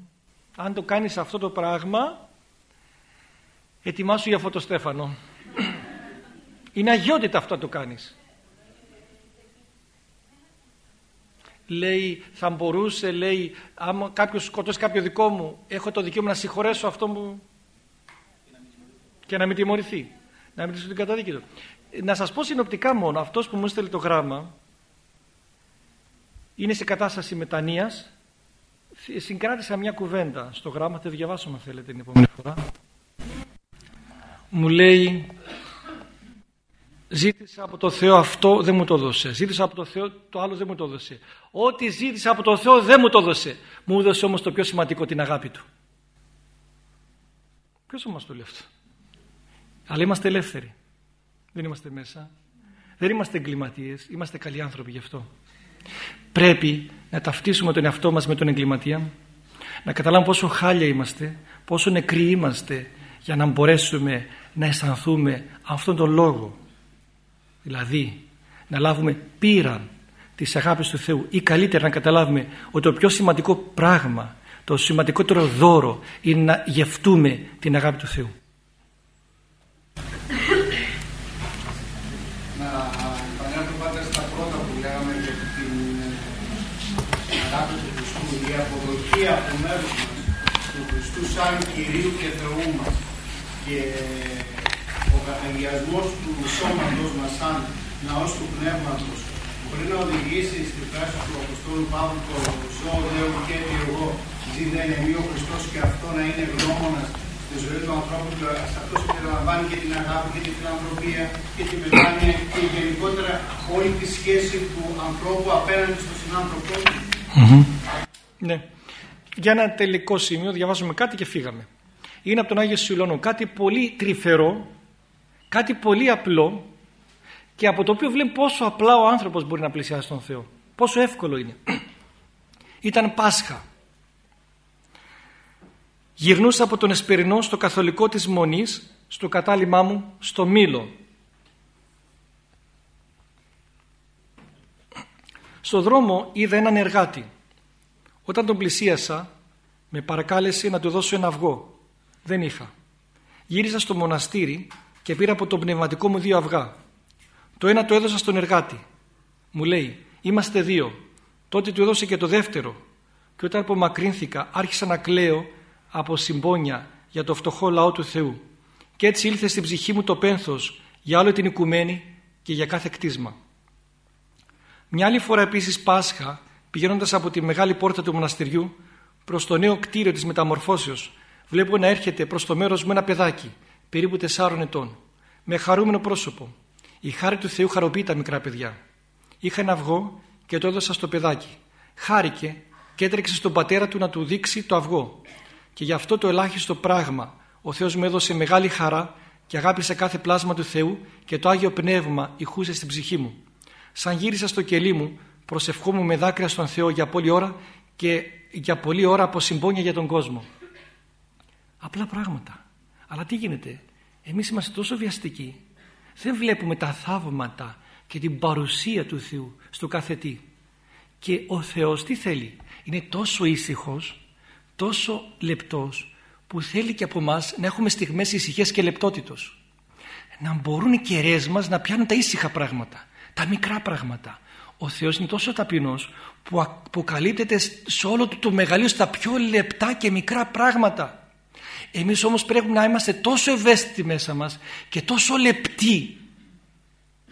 Αν το κάνεις αυτό το πράγμα, ετοιμάσου για αυτό Στέφανο. Είναι αγιότητα αυτό το κάνεις. Λέει, θα μπορούσε, λέει, άμα κάποιος σκοτώσει κάποιο δικό μου, έχω το δικαίωμα να συγχωρέσω αυτό μου; Και να μην τιμωρηθεί. Να μην την καταδίκη του. Να σας πω συνοπτικά μόνο, αυτός που μου έστελε το γράμμα είναι σε κατάσταση μετανοίας συγκράτησα μια κουβέντα στο γράμμα, θα διαβάσω αν θέλετε την επόμενη φορά. Μου λέει ζήτησα από το Θεό αυτό δεν μου το δώσε. Ζήτησα από το Θεό το άλλο δεν μου το δώσε. Ό,τι ζήτησα από το Θεό δεν μου το δώσε. Μου έδωσε όμως το πιο σημαντικό την αγάπη Του. Ποιος όμως το λέει αυτό; Αλλά είμαστε ελεύθεροι. Δεν είμαστε μέσα. Δεν είμαστε εγκληματίες. Είμαστε καλοί άνθρωποι γι' αυτό. Πρέπει να ταυτίσουμε τον εαυτό μας με τον εγκληματία, να καταλάβουμε πόσο χάλια είμαστε, πόσο νεκροί είμαστε για να μπορέσουμε να αισθανθούμε αυτόν τον λόγο. Δηλαδή να λάβουμε πείρα της αγάπης του Θεού ή καλύτερα να καταλάβουμε ότι το πιο σημαντικό πράγμα, το σημαντικότερο δώρο είναι να γευτούμε την αγάπη του Θεού. από μέρους μας του Χριστού σαν Κυρίου και Θεού μας. Και ο καθαγιασμός του σώματος μας σαν ναός του Πνεύματος μπορεί να οδηγήσει στη φράση του Αποστόλου Παύλου το «Ζώο Θεού και εγώ ζει δεν είναι ο Χριστός και αυτό να είναι γνώμονας στη ζωή του ανθρώπου και σε αυτός συμπεριλαμβάνει και την αγάπη και την φιλανθρωπία και την μετάνοια και γενικότερα όλη τη σχέση του ανθρώπου απέναντι στον συνάνθρωπό του. Ναι για ένα τελικό σημείο διαβάζουμε κάτι και φύγαμε. Είναι από τον Άγιο Σιλώνο κάτι πολύ τρυφερό, κάτι πολύ απλό και από το οποίο βλέπει πόσο απλά ο άνθρωπος μπορεί να πλησιάσει τον Θεό. Πόσο εύκολο είναι. Ήταν Πάσχα. Γυρνούσα από τον Εσπερινό στο καθολικό της Μονής, στο κατάλημά μου, στο Μήλο. Στο δρόμο είδα έναν εργάτη όταν τον πλησίασα με παρακάλεσε να του δώσω ένα αυγό Δεν είχα. Γύρισα στο μοναστήρι και πήρα από το πνευματικό μου δύο αυγά. Το ένα το έδωσα στον εργάτη. Μου λέει είμαστε δύο. Τότε του έδωσε και το δεύτερο. Και όταν απομακρύνθηκα άρχισα να κλαίω από συμπόνια για το φτωχό λαό του Θεού. Και έτσι ήλθε στην ψυχή μου το πένθος για όλη την οικουμένη και για κάθε κτίσμα. Μια άλλη φορά επίσης Πάσχα πηγαίνοντας από τη μεγάλη πόρτα του μοναστηριού προς το νέο κτίριο της μεταμορφώσεως βλέπω να έρχεται προς το μέρος μου ένα παιδάκι περίπου τεσσάρων ετών με χαρούμενο πρόσωπο. Η χάρη του Θεού χαροποιεί τα μικρά παιδιά. Είχα ένα αυγό και το έδωσα στο παιδάκι. Χάρηκε και έτρεξε στον πατέρα του να του δείξει το αυγό. Και γι' αυτό το ελάχιστο πράγμα ο Θεός μου έδωσε μεγάλη χαρά και αγάπησε κάθε πλάσμα του Θεού και το Άγιο Πνεύμα ηχούσε στην ψυχή μου. Σαν γύρισα στο κελί μου προσευχόμουν με δάκρυα στον Θεό για πολλή ώρα και για πολλή ώρα από συμπόνια για τον κόσμο. Απλά πράγματα. Αλλά τι γίνεται; Εμείς είμαστε τόσο βιαστικοί. Δεν βλέπουμε τα θαύματα και την παρουσία του Θεού στο κάθε τι. Και ο Θεός τι θέλει; Είναι τόσο ήσυχος, τόσο λεπτός που θέλει και από εμά να έχουμε στιγμές ησυχίας και λεπτότητος. Να μπορούν οι κεραίες μας να πιάνουν τα ήσυχα πράγματα, τα μικρά πράγματα. Ο Θεός είναι τόσο ταπεινός που αποκαλύπτεται σε όλο το μεγαλείο στα πιο λεπτά και μικρά πράγματα. Εμείς όμως πρέπει να είμαστε τόσο ευαίσθητοι μέσα μας και τόσο λεπτοί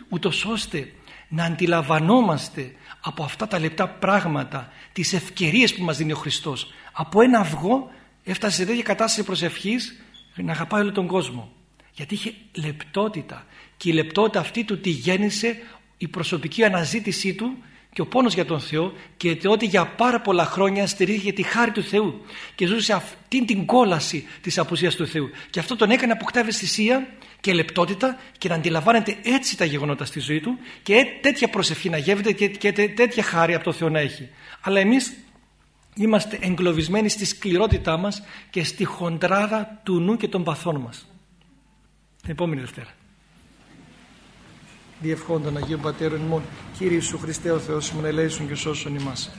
ούτως ώστε να αντιλαμβανόμαστε από αυτά τα λεπτά πράγματα τις ευκαιρίες που μας δίνει ο Χριστός. Από ένα αυγό έφτασε σε τέτοια κατάσταση προσευχής να αγαπάει όλο τον κόσμο. Γιατί είχε λεπτότητα και η λεπτότητα αυτή του τη γέννησε η προσωπική αναζήτησή του και ο πόνος για τον Θεό και ότι για πάρα πολλά χρόνια στηρίχθηκε τη χάρη του Θεού και ζούσε αυτήν την κόλαση της απουσίας του Θεού. Και αυτό τον έκανε να αποκτά ευαισθησία και λεπτότητα και να αντιλαμβάνεται έτσι τα γεγονότα στη ζωή του και τέτοια προσευχή να γεύεται και τέτοια χάρη από το Θεό να έχει. Αλλά εμείς είμαστε εγκλωβισμένοι στη σκληρότητά μας και στη χοντράδα του νου και των παθών μας. Την επόμενη Δευτέρα διευχόντων Αγίου Πατέρων ημών Κύριε Ιησού Χριστέ ο Θεός ημών ελέησον και σώσον ημάς